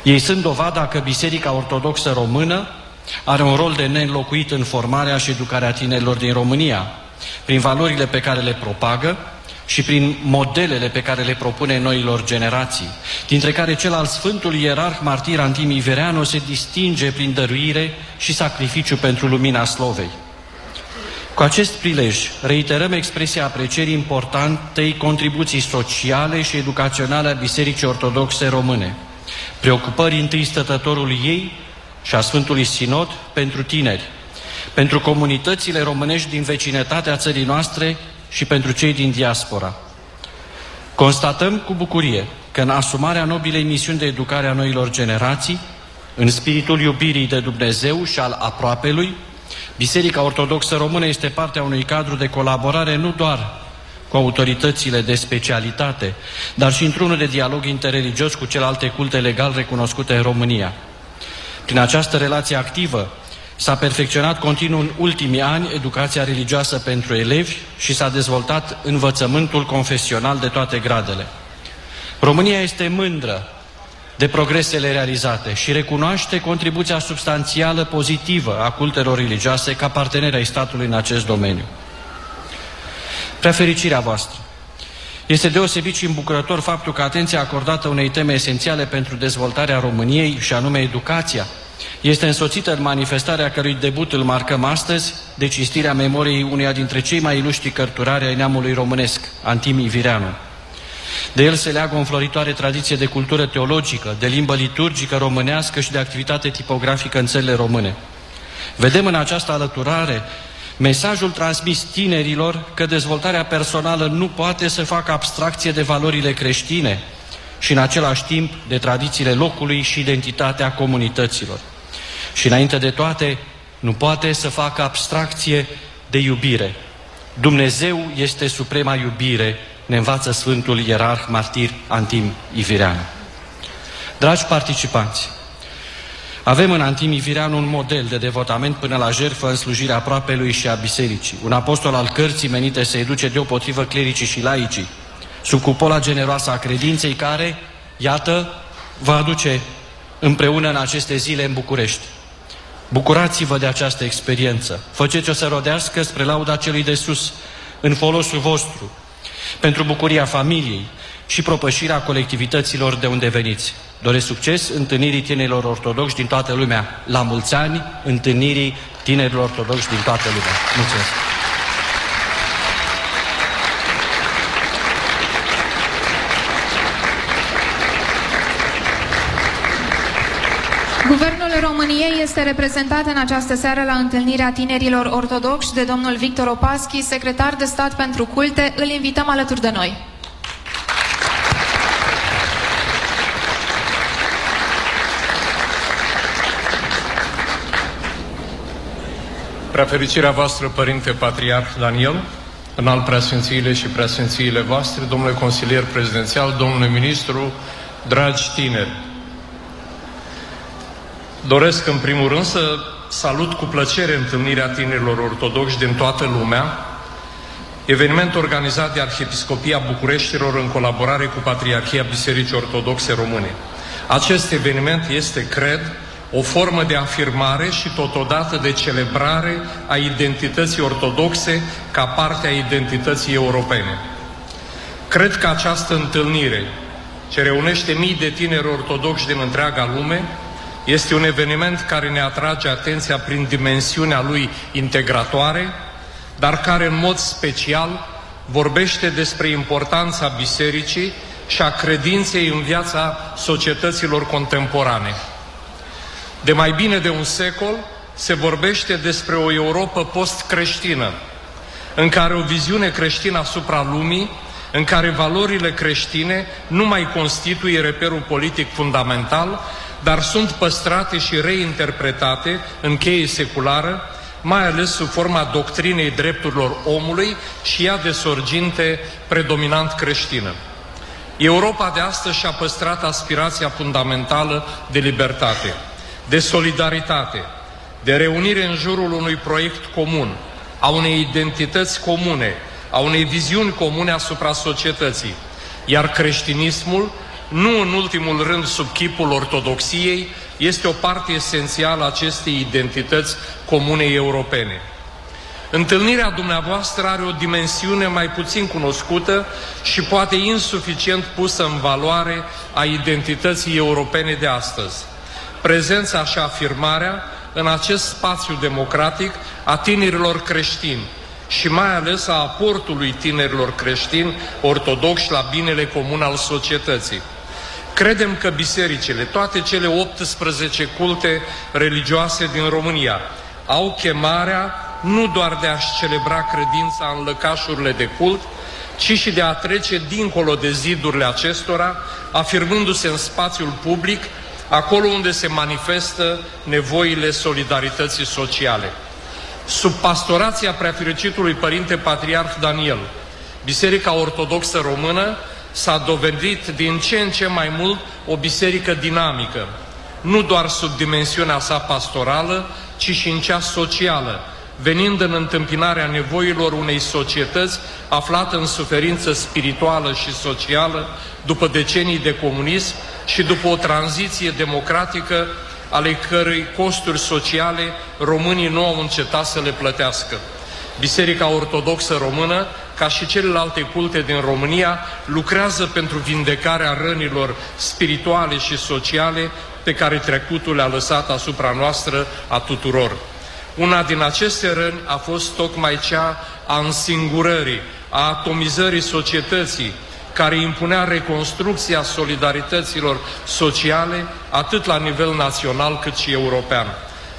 Ei sunt dovada că Biserica Ortodoxă Română are un rol de neînlocuit în formarea și educarea tinerilor din România, prin valorile pe care le propagă, și prin modelele pe care le propune noilor generații, dintre care cel al Sfântului Ierarh Martir Antimi Vereanu se distinge prin dăruire și sacrificiu pentru lumina Slovei. Cu acest prilej reiterăm expresia aprecierii importantei contribuții sociale și educaționale a Bisericii Ortodoxe Române, preocupării întâi stătătorului ei și a Sfântului Sinod pentru tineri, pentru comunitățile românești din vecinătatea țării noastre și pentru cei din diaspora. Constatăm cu bucurie că în asumarea nobilei misiuni de educare a noilor generații, în spiritul iubirii de Dumnezeu și al aproapelui, Biserica Ortodoxă Română este partea unui cadru de colaborare nu doar cu autoritățile de specialitate, dar și într-unul de dialog interreligios cu celelalte culte legal recunoscute în România. Prin această relație activă, S-a perfecționat continuu în ultimii ani educația religioasă pentru elevi și s-a dezvoltat învățământul confesional de toate gradele. România este mândră de progresele realizate și recunoaște contribuția substanțială pozitivă a cultelor religioase ca parteneri ai statului în acest domeniu. Prefericirea voastră. Este deosebit și îmbucurător faptul că atenția acordată unei teme esențiale pentru dezvoltarea României, și anume educația, este însoțită în manifestarea cărui debut îl marcăm astăzi de cinstirea memoriei uneia dintre cei mai iluștri cărturari ai neamului românesc, Antimi Vireanu. De el se leagă o înfloritoare tradiție de cultură teologică, de limbă liturgică românească și de activitate tipografică în țările române. Vedem în această alăturare mesajul transmis tinerilor că dezvoltarea personală nu poate să facă abstracție de valorile creștine și în același timp de tradițiile locului și identitatea comunităților. Și înainte de toate, nu poate să facă abstracție de iubire. Dumnezeu este suprema iubire, ne învață Sfântul Ierarh Martir Antim Ivireanu. Dragi participanți, avem în Antim Ivireanu un model de devotament până la jertfă în slujirea aproapelui și a bisericii, un apostol al cărții menite să educe deopotrivă clericii și laicii, sub cupola generoasă a credinței care, iată, va aduce împreună în aceste zile în București. Bucurați-vă de această experiență. Făceți-o să rodească spre lauda celui de sus, în folosul vostru, pentru bucuria familiei, și propășirea colectivităților de unde veniți. Doresc succes întâlnirii tinerilor ortodoxi din toată lumea. La mulți ani întâlnirii tinerilor ortodoxi din toată lumea. Mulțumesc! Guvernul României este reprezentat în această seară la întâlnirea tinerilor ortodoxi de domnul Victor Opaschi, secretar de stat pentru culte. Îl invităm alături de noi. Preafericirea voastră, Părinte Patriarh Daniel, în alt preasfințiile și preasfințiile voastre, domnule consilier prezidențial, domnule ministru, dragi tineri. Doresc în primul rând să salut cu plăcere întâlnirea tinerilor ortodoxi din toată lumea, eveniment organizat de Arhiepiscopia Bucureștilor în colaborare cu Patriarhia Bisericii Ortodoxe Române. Acest eveniment este, cred, o formă de afirmare și totodată de celebrare a identității ortodoxe ca parte a identității europene. Cred că această întâlnire, ce reunește mii de tineri ortodoxi din întreaga lume, este un eveniment care ne atrage atenția prin dimensiunea lui integratoare, dar care în mod special vorbește despre importanța bisericii și a credinței în viața societăților contemporane. De mai bine de un secol se vorbește despre o Europa post-creștină, în care o viziune creștină asupra lumii, în care valorile creștine nu mai constituie reperul politic fundamental, dar sunt păstrate și reinterpretate în cheie seculară, mai ales sub forma doctrinei drepturilor omului și ea de sorginte predominant creștină. Europa de astăzi și-a păstrat aspirația fundamentală de libertate de solidaritate, de reunire în jurul unui proiect comun, a unei identități comune, a unei viziuni comune asupra societății. Iar creștinismul, nu în ultimul rând sub chipul ortodoxiei, este o parte esențială a acestei identități comune europene. Întâlnirea dumneavoastră are o dimensiune mai puțin cunoscută și poate insuficient pusă în valoare a identității europene de astăzi prezența și afirmarea în acest spațiu democratic a tinerilor creștini și mai ales a aportului tinerilor creștini ortodoxi la binele comun al societății. Credem că bisericile, toate cele 18 culte religioase din România, au chemarea nu doar de a-și celebra credința în lăcașurile de cult, ci și de a trece dincolo de zidurile acestora, afirmându-se în spațiul public acolo unde se manifestă nevoile solidarității sociale. Sub pastorația preafericitului Părinte Patriarh Daniel, Biserica Ortodoxă Română s-a dovedit din ce în ce mai mult o biserică dinamică, nu doar sub dimensiunea sa pastorală, ci și în cea socială, venind în întâmpinarea nevoilor unei societăți aflată în suferință spirituală și socială după decenii de comunism și după o tranziție democratică ale cărei costuri sociale românii nu au încetat să le plătească. Biserica Ortodoxă Română, ca și celelalte culte din România, lucrează pentru vindecarea rănilor spirituale și sociale pe care trecutul le-a lăsat asupra noastră a tuturor. Una din aceste răni a fost tocmai cea a însingurării, a atomizării societății, care impunea reconstrucția solidarităților sociale, atât la nivel național cât și european.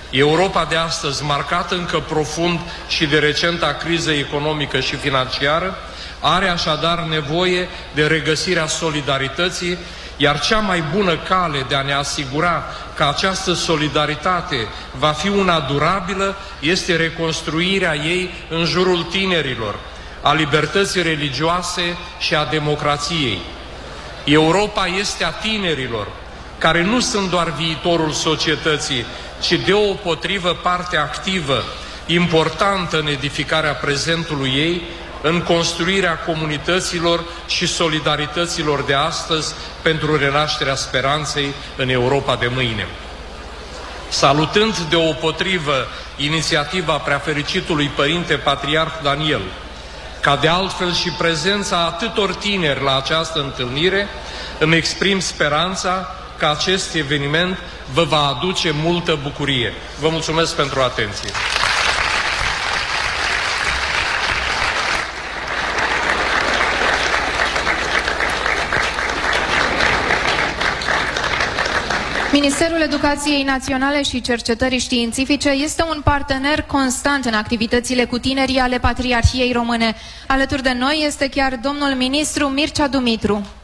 Europa de astăzi, marcată încă profund și de recenta criză economică și financiară, are așadar nevoie de regăsirea solidarității, iar cea mai bună cale de a ne asigura că această solidaritate va fi una durabilă este reconstruirea ei în jurul tinerilor, a libertății religioase și a democrației. Europa este a tinerilor, care nu sunt doar viitorul societății, ci de o potrivă parte activă, importantă în edificarea prezentului ei, în construirea comunităților și solidarităților de astăzi pentru renașterea speranței în Europa de mâine. Salutând de o potrivă inițiativa preafericitului Părinte Patriarh Daniel, ca de altfel și prezența atâtor tineri la această întâlnire, îmi exprim speranța că acest eveniment vă va aduce multă bucurie. Vă mulțumesc pentru atenție. Ministerul Educației Naționale și Cercetării Științifice este un partener constant în activitățile cu tinerii ale Patriarhiei Române. Alături de noi este chiar domnul ministru Mircea Dumitru.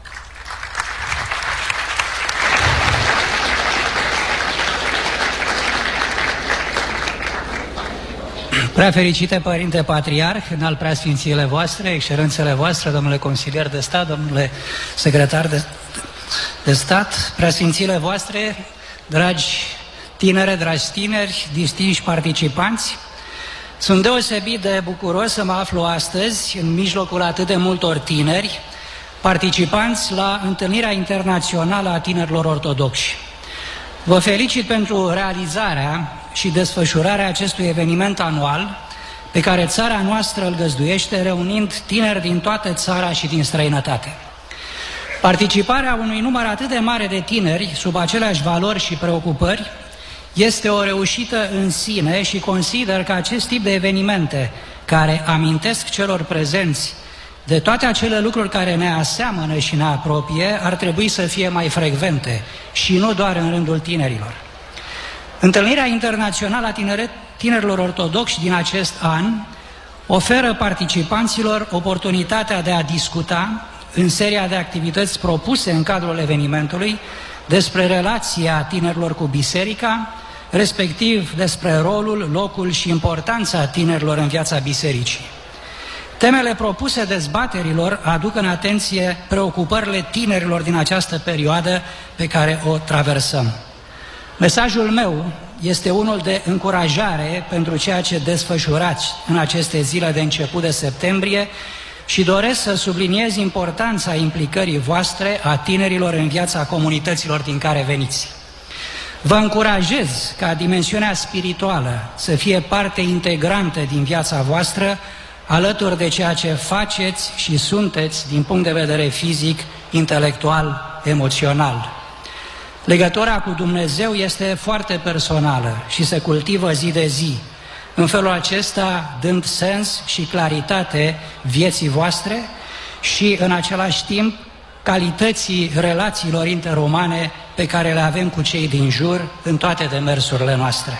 Prea fericite Părinte Patriarh, în al preasfințiile voastre, excelențele voastre, domnule consilier de stat, domnule secretar de, de stat, preasfințiile voastre, dragi tinere, dragi tineri, distinși participanți, sunt deosebit de bucuros să mă aflu astăzi în mijlocul atât de multor tineri, participanți la întâlnirea internațională a tinerilor ortodoxi. Vă felicit pentru realizarea și desfășurarea acestui eveniment anual pe care țara noastră îl găzduiește, reunind tineri din toată țara și din străinătate. Participarea unui număr atât de mare de tineri sub aceleași valori și preocupări este o reușită în sine și consider că acest tip de evenimente care amintesc celor prezenți de toate acele lucruri care ne aseamănă și ne apropie ar trebui să fie mai frecvente și nu doar în rândul tinerilor. Întâlnirea internațională a tineret, tinerilor ortodoxi din acest an oferă participanților oportunitatea de a discuta în seria de activități propuse în cadrul evenimentului despre relația tinerilor cu biserica, respectiv despre rolul, locul și importanța tinerilor în viața bisericii. Temele propuse dezbaterilor aduc în atenție preocupările tinerilor din această perioadă pe care o traversăm. Mesajul meu este unul de încurajare pentru ceea ce desfășurați în aceste zile de început de septembrie și doresc să subliniez importanța implicării voastre a tinerilor în viața comunităților din care veniți. Vă încurajez ca dimensiunea spirituală să fie parte integrantă din viața voastră, alături de ceea ce faceți și sunteți din punct de vedere fizic, intelectual, emoțional. Legătura cu Dumnezeu este foarte personală și se cultivă zi de zi, în felul acesta dând sens și claritate vieții voastre și în același timp calității relațiilor interromane pe care le avem cu cei din jur în toate demersurile noastre.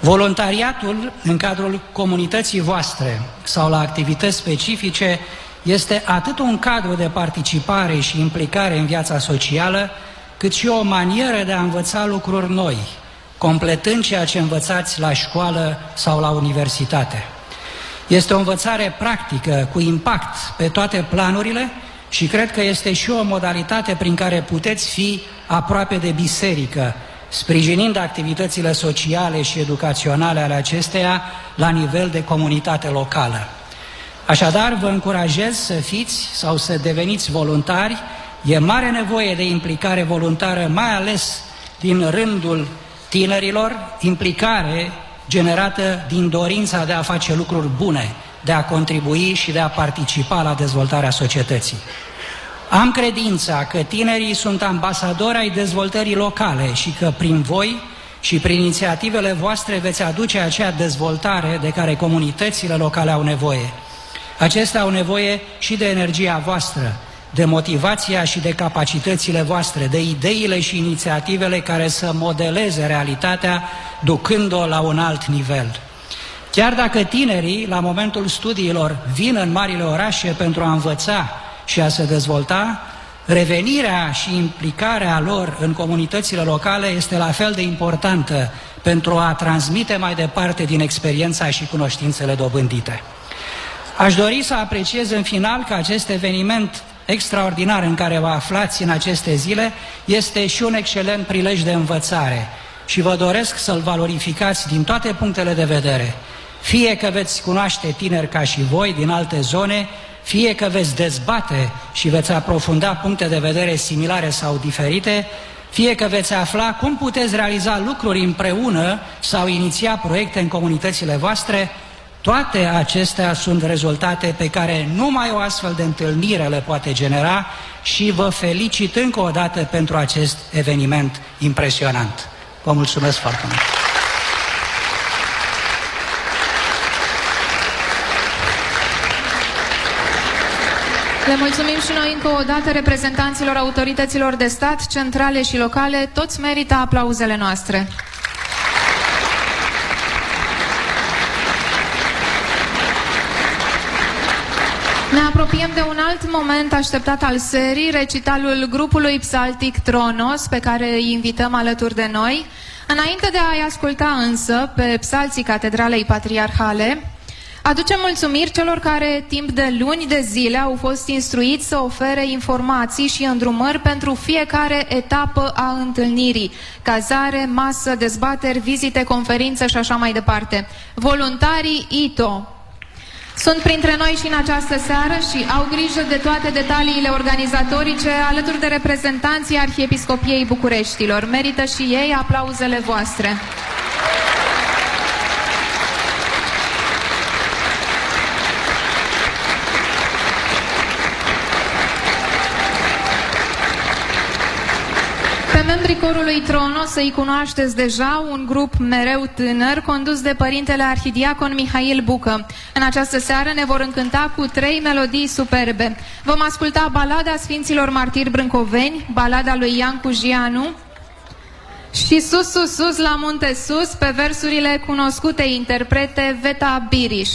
Voluntariatul în cadrul comunității voastre sau la activități specifice este atât un cadru de participare și implicare în viața socială, cât și o manieră de a învăța lucruri noi, completând ceea ce învățați la școală sau la universitate. Este o învățare practică, cu impact pe toate planurile și cred că este și o modalitate prin care puteți fi aproape de biserică, sprijinind activitățile sociale și educaționale ale acesteia la nivel de comunitate locală. Așadar, vă încurajez să fiți sau să deveniți voluntari. E mare nevoie de implicare voluntară, mai ales din rândul tinerilor, implicare generată din dorința de a face lucruri bune, de a contribui și de a participa la dezvoltarea societății. Am credința că tinerii sunt ambasadori ai dezvoltării locale și că prin voi și prin inițiativele voastre veți aduce acea dezvoltare de care comunitățile locale au nevoie. Acestea au nevoie și de energia voastră, de motivația și de capacitățile voastre, de ideile și inițiativele care să modeleze realitatea, ducând-o la un alt nivel. Chiar dacă tinerii, la momentul studiilor, vin în marile orașe pentru a învăța și a se dezvolta, revenirea și implicarea lor în comunitățile locale este la fel de importantă pentru a transmite mai departe din experiența și cunoștințele dobândite. Aș dori să apreciez în final că acest eveniment extraordinar în care vă aflați în aceste zile este și un excelent prilej de învățare și vă doresc să-l valorificați din toate punctele de vedere. Fie că veți cunoaște tineri ca și voi din alte zone, fie că veți dezbate și veți aprofunda puncte de vedere similare sau diferite, fie că veți afla cum puteți realiza lucruri împreună sau iniția proiecte în comunitățile voastre, Toate acestea sunt rezultate pe care numai o astfel de întâlnire le poate genera și vă felicit încă o dată pentru acest eveniment impresionant. Vă mulțumesc foarte mult! Le mulțumim și noi încă o dată reprezentanților autorităților de stat, centrale și locale. Toți merită aplauzele noastre. Ne apropiem de un alt moment așteptat al serii, recitalul grupului Psaltic Tronos, pe care îi invităm alături de noi. Înainte de a-i asculta însă pe psalții Catedralei Patriarhale, Aducem mulțumiri celor care timp de luni de zile au fost instruiți să ofere informații și îndrumări pentru fiecare etapă a întâlnirii, cazare, masă, dezbateri, vizite, conferințe și așa mai departe. Voluntarii ITO, sunt printre noi și în această seară și au grijă de toate detaliile organizatorice alături de reprezentanții Arhiepiscopiei Bucureștilor. Merită și ei aplauzele voastre. Pe membrii corului Trono să-i cunoașteți deja, un grup mereu tânăr, condus de părintele arhidiacon Mihail Bucă. În această seară ne vor încânta cu trei melodii superbe. Vom asculta balada Sfinților Martiri Brâncoveni, balada lui Iancu Gianu, și sus, sus, sus, la munte sus, pe versurile cunoscute interprete Veta Biriș.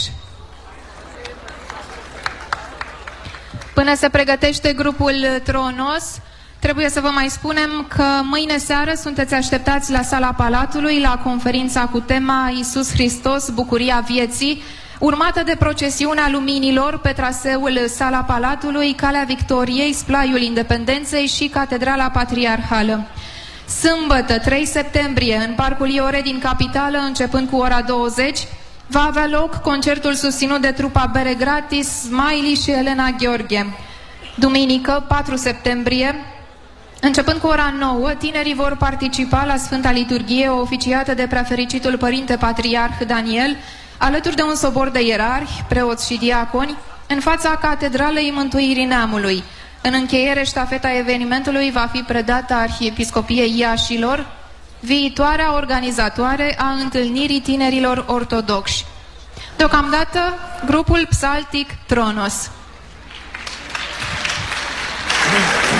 Până se pregătește grupul Tronos, Trebuie să vă mai spunem că mâine seară sunteți așteptați la sala Palatului la conferința cu tema Iisus Hristos, Bucuria Vieții, urmată de procesiunea luminilor pe traseul Sala Palatului, Calea Victoriei, Splaiul Independenței și Catedrala Patriarhală. Sâmbătă, 3 septembrie, în Parcul Iore din Capitală, începând cu ora 20, va avea loc concertul susținut de trupa Bere Gratis, Smiley și Elena Gheorghe. Duminică, 4 septembrie, Începând cu ora 9, tinerii vor participa la Sfânta Liturghie oficiată de prefericitul Părinte Patriarh Daniel, alături de un sobor de ierarhi, preoți și diaconi, în fața Catedralei Mântuirii Neamului. În încheiere, ștafeta evenimentului va fi predată Arhiepiscopiei Iașilor, viitoarea organizatoare a întâlnirii tinerilor ortodoxi. Deocamdată, grupul Psaltic Tronos. Încă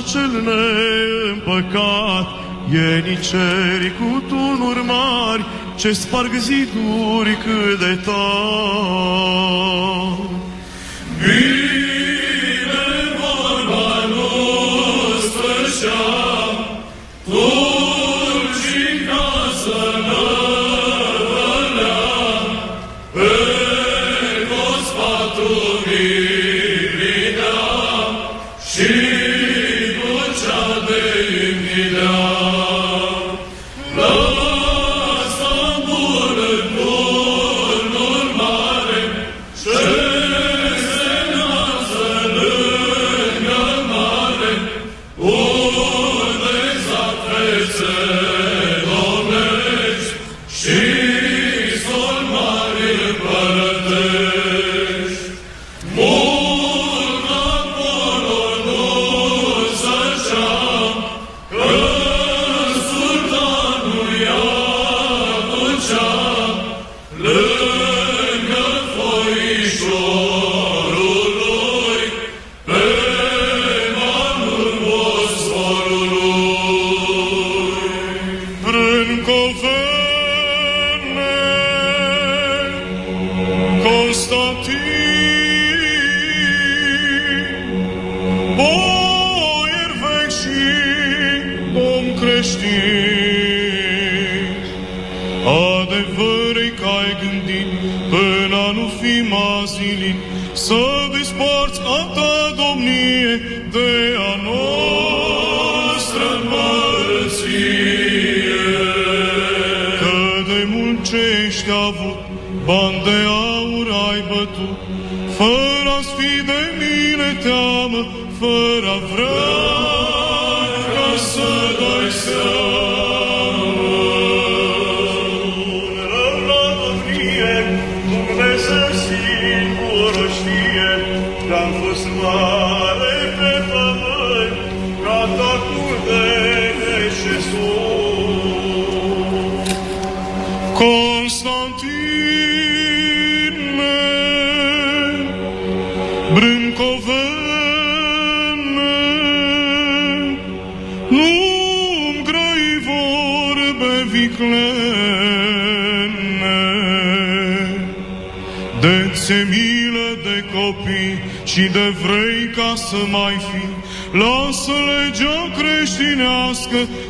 cel neîmpăcat. Ieniceri cu tunuri mari, ce sparg ziduri cât de tari.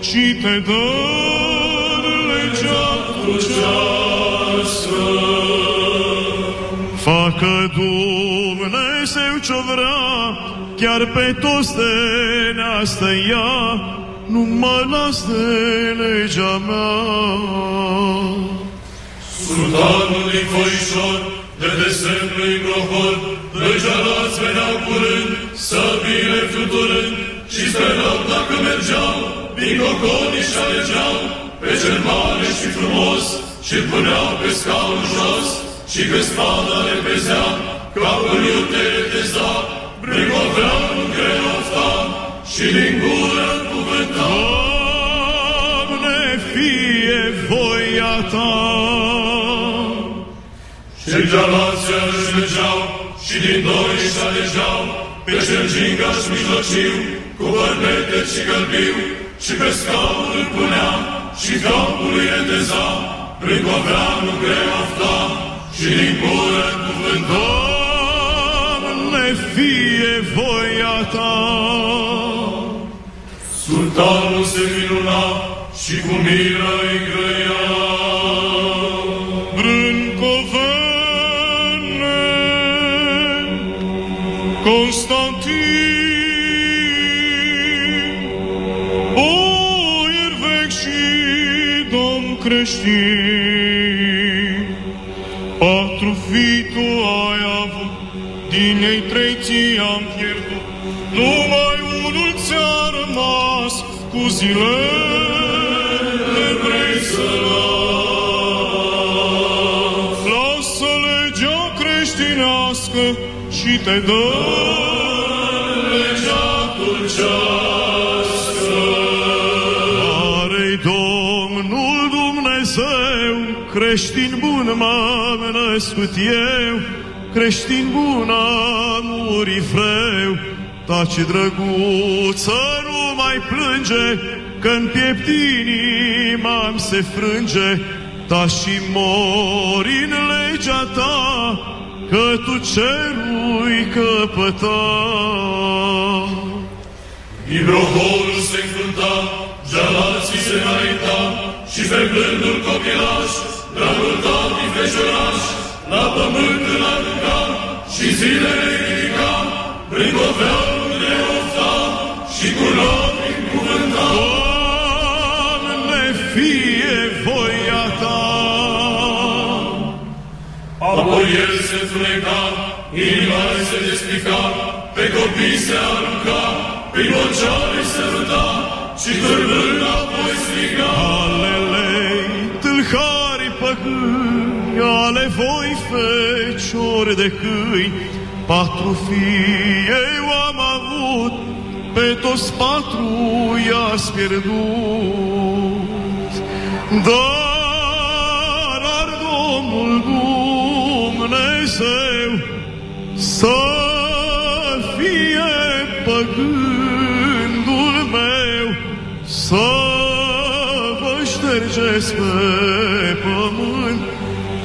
Creștinească și te dă legea crucească. Facă Dumnezeu ce vrea, chiar pe toți de neastă ea, nu mă las de legea mea. Sultanului foișor, de desemnului grohor, Răgealați veneau curând, săbile fluturând, și sperau dacă mergeau, bingoconii și alegeau, pe cel mare și frumos, și puneau pe scaun jos, și că spada repezea, capul iute reteza, brigoveau în greu ofta, și din gură cuvânta. Doamne, fie voia ta! Și Galația își legeau, și din doi își alegeau, pe cel gingaș mijlociu, cu bărbete și gălbiu, și pe scaun îl punea, și capul îi reteza, Brâncoveanu greu ofta, și din gură cuvânta. Doamne, fie voia ta! Sultanul se minuna și cu milă îi grăia. Brâncovene, Constantin, domn creștin, patru fii tu ai avut, din ei trei ți-am pierdut, numai unul ți-a rămas cu zile vrei să las. Lasă legea creștinească și te dă creștin bun m-am născut eu, creștin bun am murit freu, taci drăguță, nu mai plânge, că-n piept inima se frânge, taci și mori în legea ta, că tu cerui căpăta. Ibrohorul se încrunta, jalații se înainta, și pe blândul copilaș, dragul tău din fecioraș, la pământ îl arunca, și zilele ridica, brâncoveau de ofta, și cu lacrimi cuvânta. Doamne, fie voia ta! Apoi el se întuneca, inima îi se despica, pe copii se arunca, prin oceane se râta, și târnând apoi striga. Alelei, tâlhari păgâni, ale voi feciori de câini, patru fii eu am avut, pe toți patru i-ați pierdut. Dar ar Domnul Dumnezeu să fie păgândul meu, să vă ștergeți pe pământ,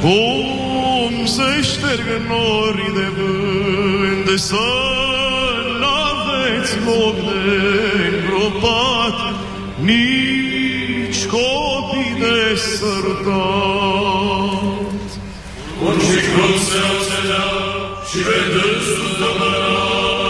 cum se șterg norii de vânt, să n-aveți loc de îngropat, nici copii de sărtat. Orice cruțeau se dea și pe dânsul domnul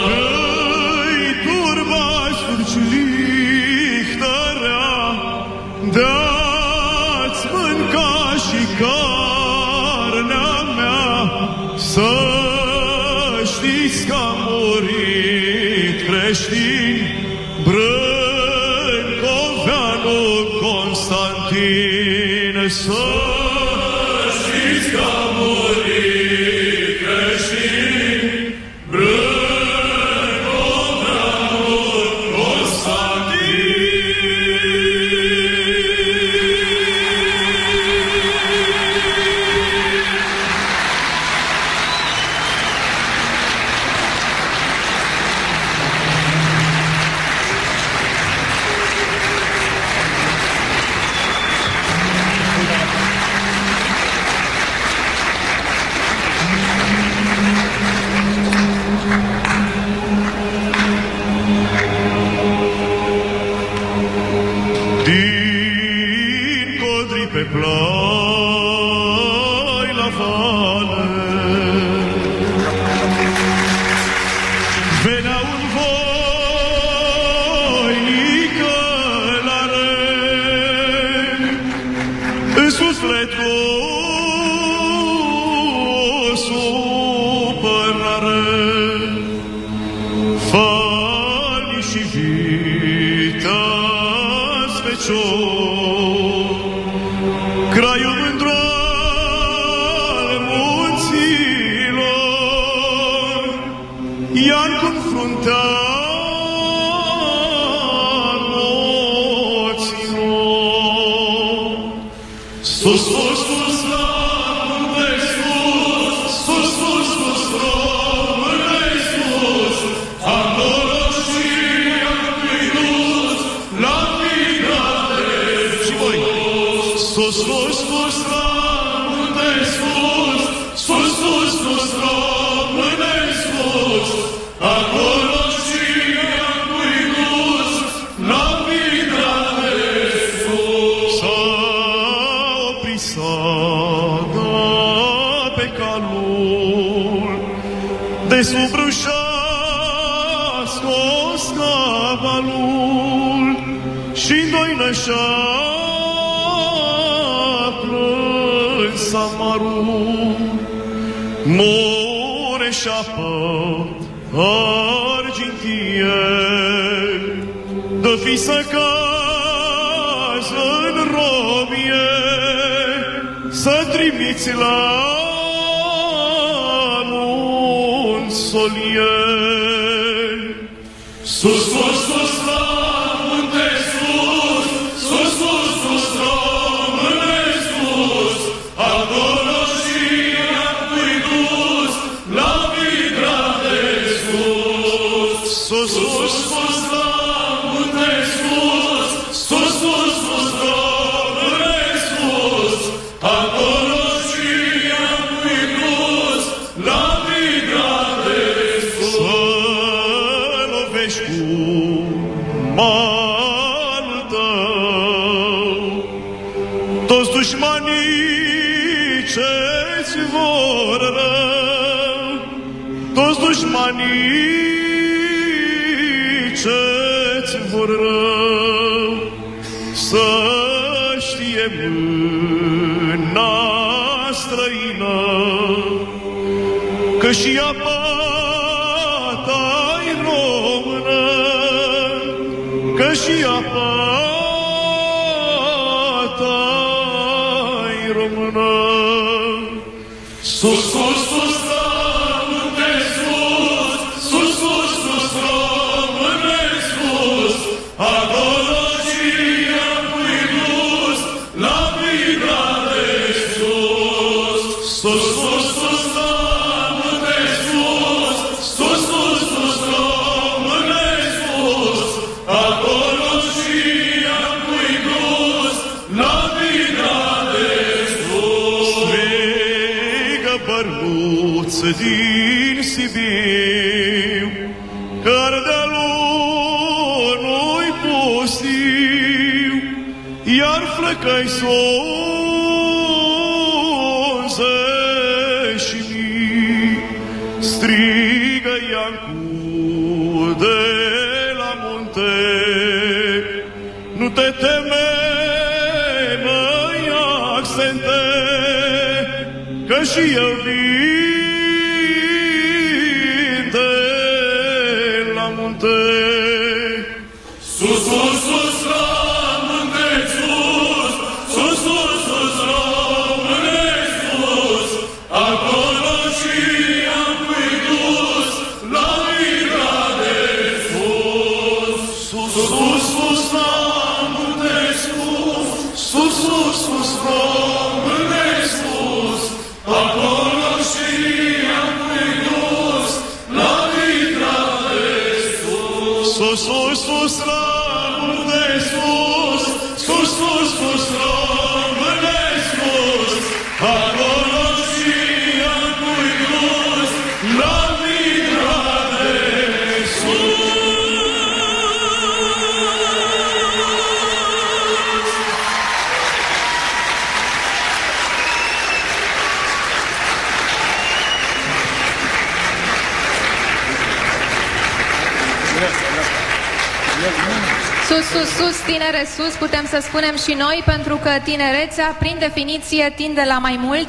tinere sus, putem să spunem și noi, pentru că tinerețea, prin definiție, tinde la mai mult,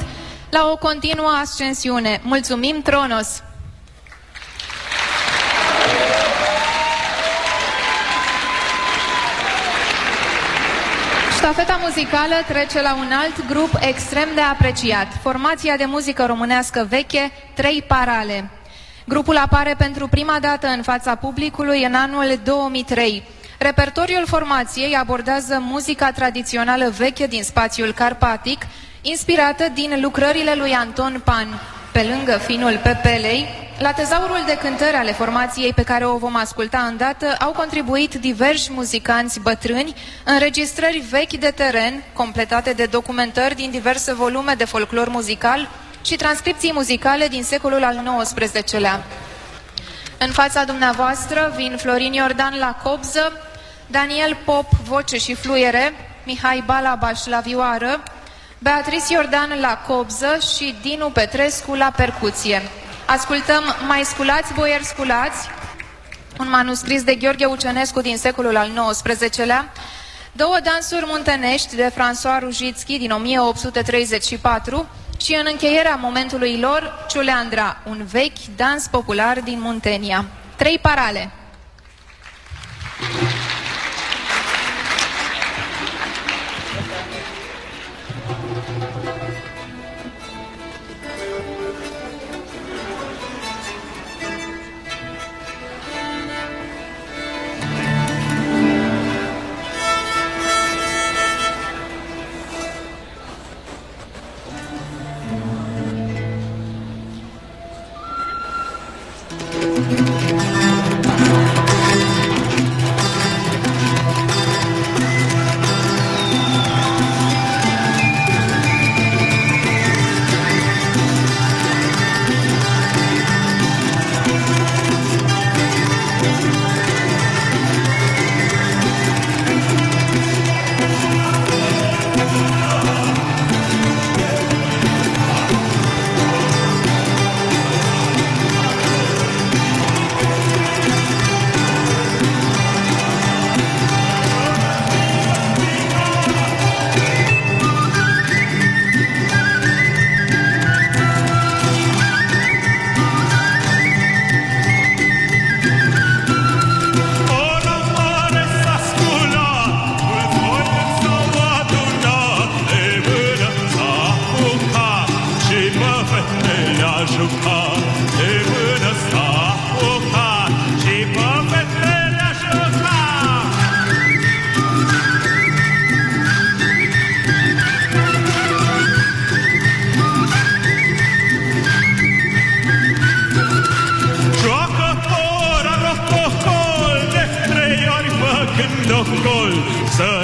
la o continuă ascensiune. Mulțumim, Tronos! Ștafeta muzicală trece la un alt grup extrem de apreciat, formația de muzică românească veche, Trei Parale. Grupul apare pentru prima dată în fața publicului în anul 2003. Repertoriul formației abordează muzica tradițională veche din spațiul carpatic, inspirată din lucrările lui Anton Pan. Pe lângă finul Pepelei, la tezaurul de cântări ale formației pe care o vom asculta îndată au contribuit diversi muzicanți bătrâni, înregistrări vechi de teren, completate de documentări din diverse volume de folclor muzical și transcripții muzicale din secolul al XIX-lea. În fața dumneavoastră vin Florin Iordan la cobză, Daniel Pop, voce și fluiere, Mihai Balabaș la vioară, Beatrice Iordan la cobză și Dinu Petrescu la percuție. Ascultăm Mai sculați, boieri sculați, un manuscris de Gheorghe Ucenescu din secolul al XIX-lea, două dansuri muntenești de François Rujitski din 1834 și în încheierea momentului lor, Ciuleandra, un vechi dans popular din Muntenia. Trei parale.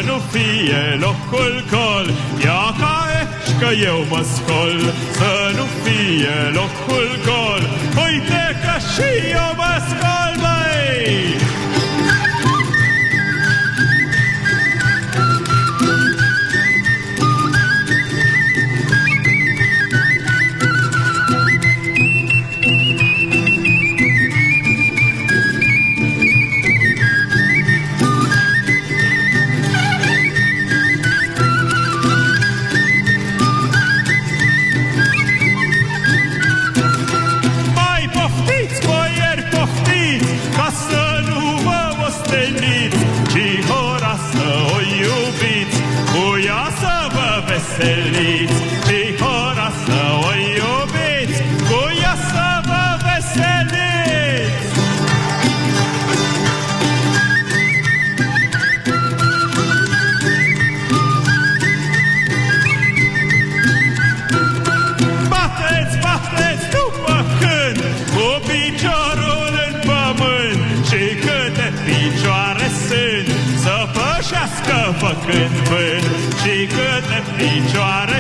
Nu fie locul gol Ia ca ești că eu mă scol. Să nu fie locul gol Uite că și eu mă scol, făcând vânt Și câte picioare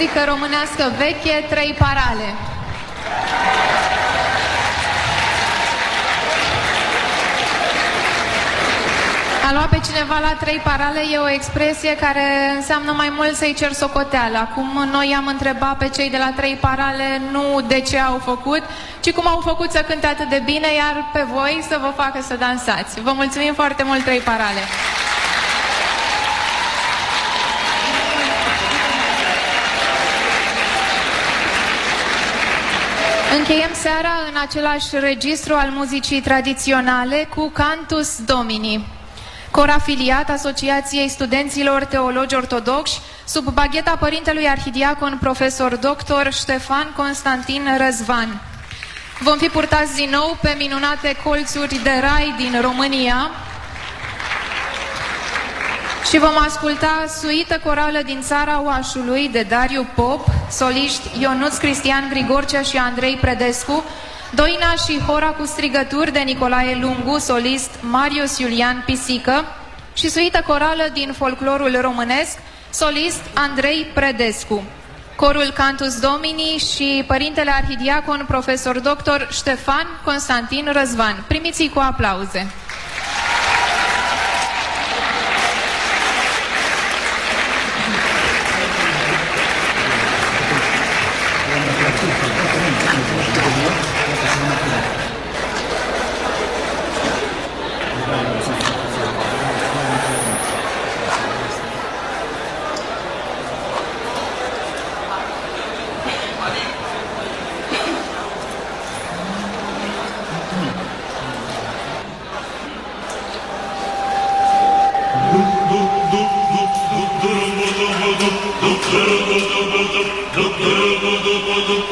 muzică românească veche, trei parale. A lua pe cineva la trei parale e o expresie care înseamnă mai mult să-i cer socoteală. Acum noi am întrebat pe cei de la trei parale nu de ce au făcut, ci cum au făcut să cânte atât de bine, iar pe voi să vă facă să dansați. Vă mulțumim foarte mult, trei parale! Încheiem seara în același registru al muzicii tradiționale cu Cantus Domini. Cor afiliat Asociației Studenților Teologi Ortodoxi sub bagheta părintelui arhidiacon profesor dr. Ștefan Constantin Răzvan. Vom fi purtați din nou pe minunate colțuri de rai din România și vom asculta suită corală din țara Oașului de Dariu Pop, soliști Ionuț Cristian Grigorcea și Andrei Predescu, Doina și Hora cu strigături de Nicolae Lungu, solist Marius Iulian Pisică și suită corală din folclorul românesc, solist Andrei Predescu. Corul Cantus Domini și părintele arhidiacon profesor dr. Ștefan Constantin Răzvan. Primiți cu aplauze.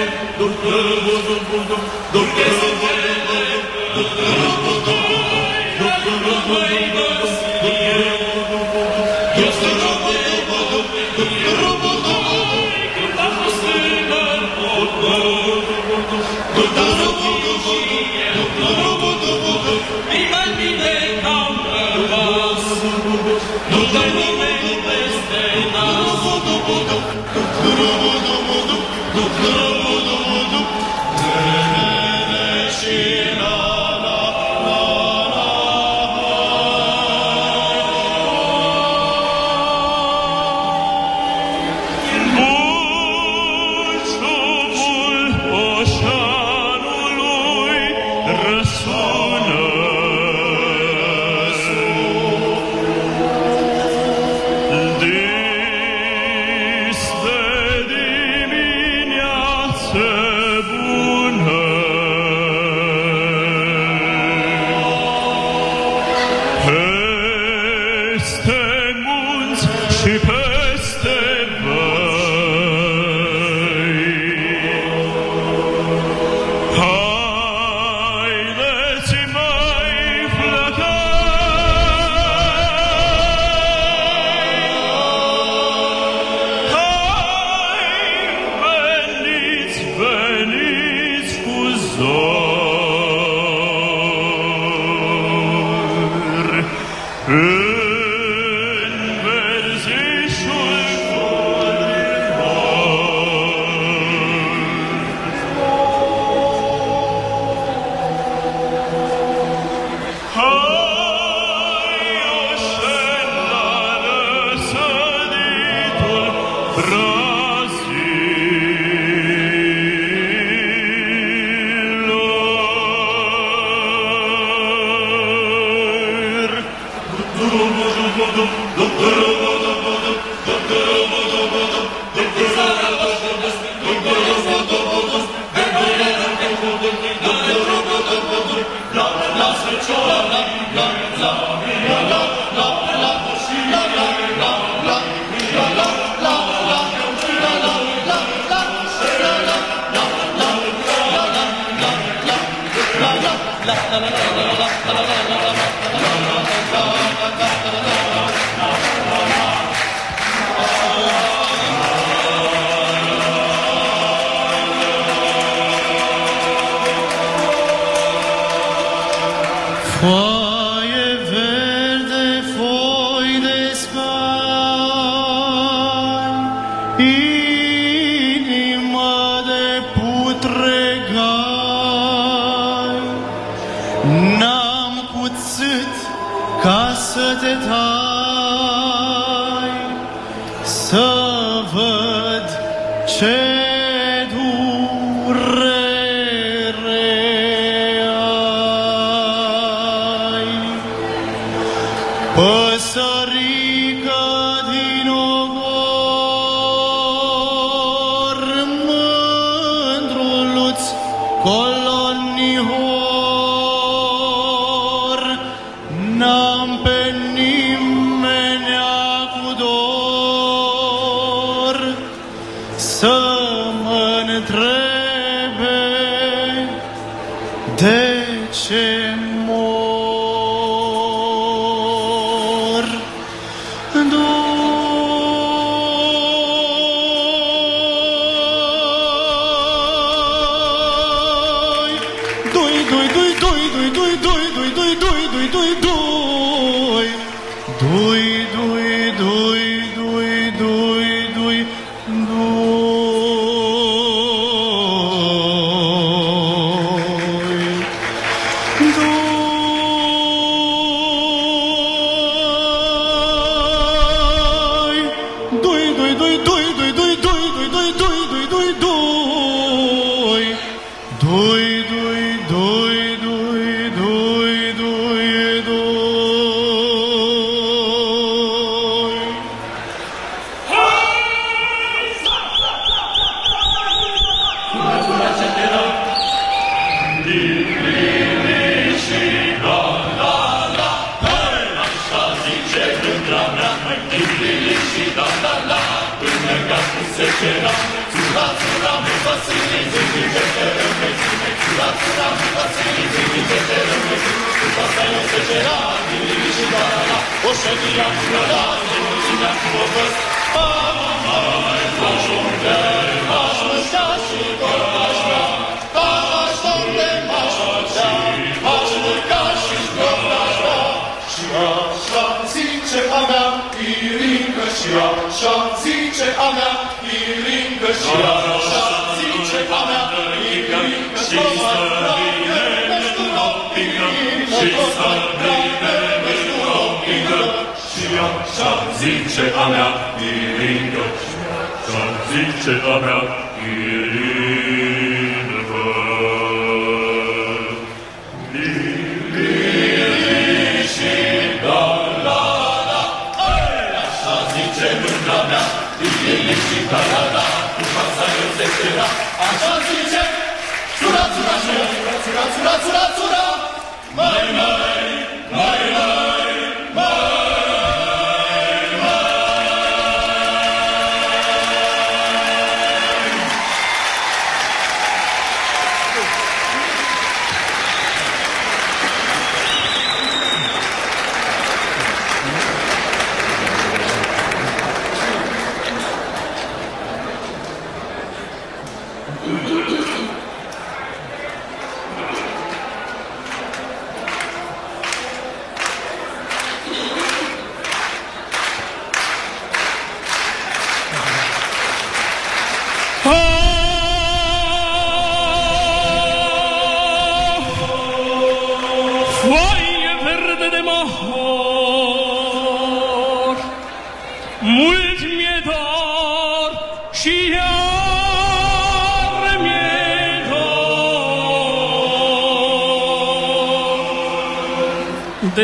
vudu vudu,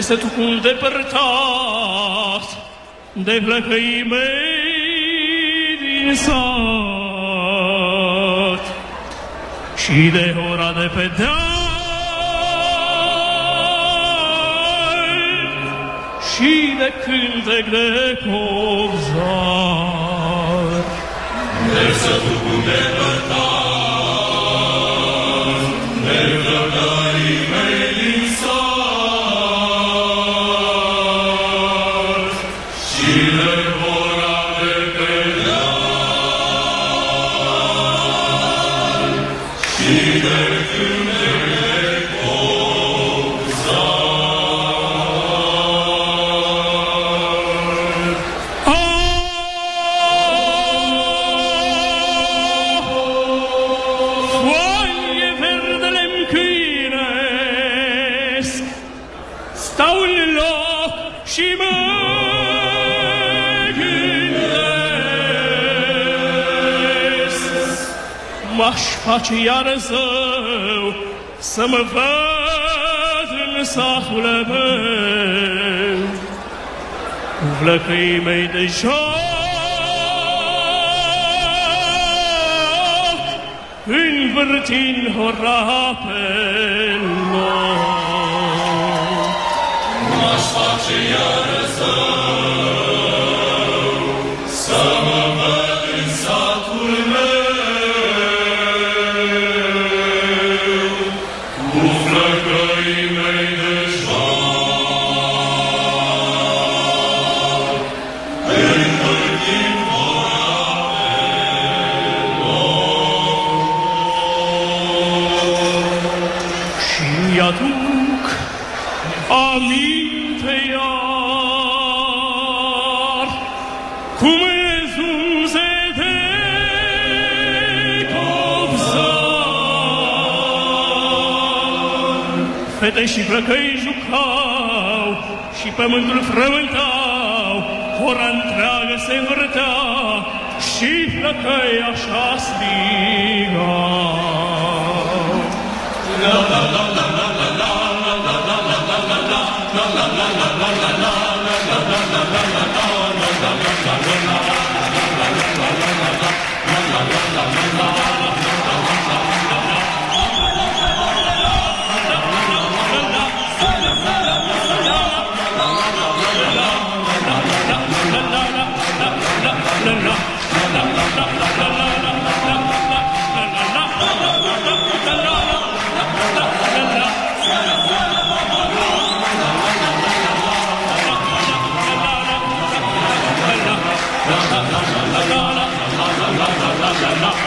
este tu îndepărtat de plăcăire. iar său să mă văd în sahul meu. Vlăcăii mei de joc, învârtind horape noi. M-aș face iar său Fete și flăcăi jucau și pământul frământau, ora întreagă se învârtea și flăcăi așa strigau. La, la, la, la. la la la la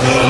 Corul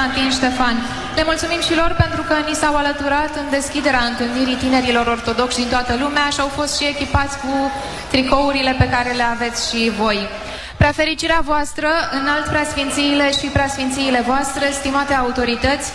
Constantin Ștefan. Le mulțumim și lor pentru că ni s-au alăturat în deschiderea întâlnirii tinerilor ortodoxi din toată lumea și au fost și echipați cu tricourile pe care le aveți și voi. Prefericirea voastră, înalt preasfințiile și preasfințiile voastre, stimate autorități,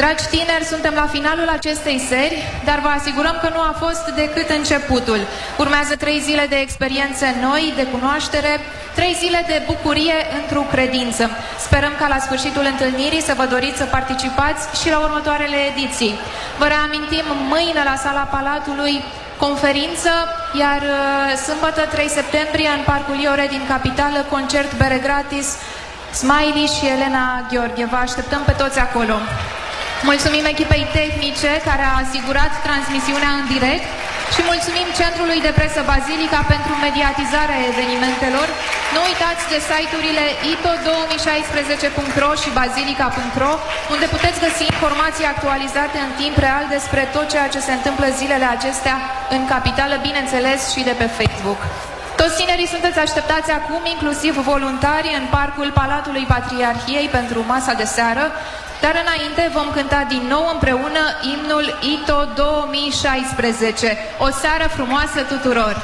Dragi tineri, suntem la finalul acestei seri, dar vă asigurăm că nu a fost decât începutul. Urmează trei zile de experiențe noi, de cunoaștere, trei zile de bucurie într-o credință. Sperăm ca la sfârșitul întâlnirii să vă doriți să participați și la următoarele ediții. Vă reamintim mâine la sala Palatului conferință, iar uh, sâmbătă 3 septembrie în Parcul Iore din Capitală, concert bere gratis, Smiley și Elena Gheorghe. Vă așteptăm pe toți acolo. Mulțumim echipei tehnice care a asigurat transmisiunea în direct și mulțumim Centrului de Presă Bazilica pentru mediatizarea evenimentelor. Nu uitați de site-urile ito2016.ro și bazilica.ro unde puteți găsi informații actualizate în timp real despre tot ceea ce se întâmplă zilele acestea în capitală, bineînțeles și de pe Facebook. Toți tinerii sunteți așteptați acum, inclusiv voluntari, în parcul Palatului Patriarhiei pentru masa de seară, dar înainte vom cânta din nou împreună imnul ITO 2016. O seară frumoasă tuturor!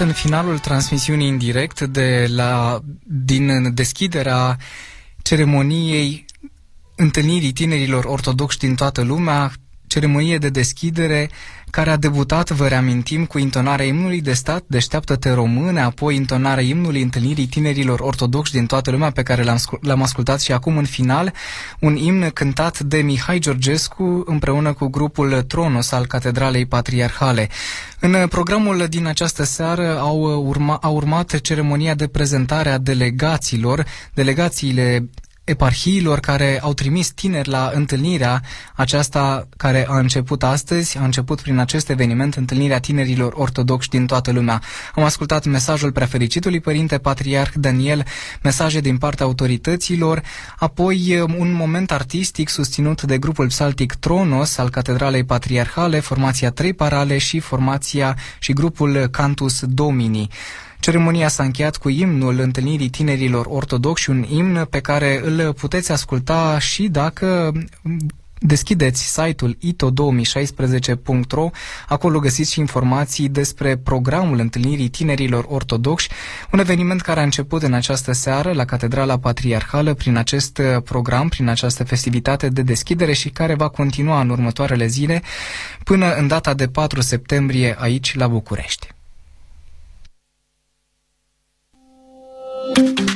Am ascultat în finalul transmisiunii în direct de la, din deschiderea ceremoniei întâlnirii tinerilor ortodoxi din toată lumea, ceremonie de deschidere care a debutat, vă reamintim, cu intonarea imnului de stat Deșteaptă-te române, apoi intonarea imnului întâlnirii tinerilor ortodoxi din toată lumea pe care l-am, scu- l-am ascultat și acum în final, un imn cântat de Mihai Georgescu împreună cu grupul Tronos al Catedralei Patriarhale. În programul din această seară au, urma, a urmat ceremonia de prezentare a delegațiilor, delegațiile eparhiilor care au trimis tineri la întâlnirea aceasta care a început astăzi, a început prin acest eveniment întâlnirea tinerilor ortodoxi din toată lumea. Am ascultat mesajul prefericitului părinte patriarh Daniel, mesaje din partea autorităților, apoi un moment artistic susținut de grupul psaltic Tronos al Catedralei Patriarhale, formația Trei Parale și formația și grupul Cantus Domini. Ceremonia s-a încheiat cu imnul întâlnirii tinerilor ortodoxi, un imn pe care îl puteți asculta și dacă Deschideți site-ul ito2016.ro, acolo găsiți și informații despre programul întâlnirii tinerilor ortodoxi, un eveniment care a început în această seară la Catedrala Patriarhală prin acest program, prin această festivitate de deschidere și care va continua în următoarele zile până în data de 4 septembrie aici la București. you.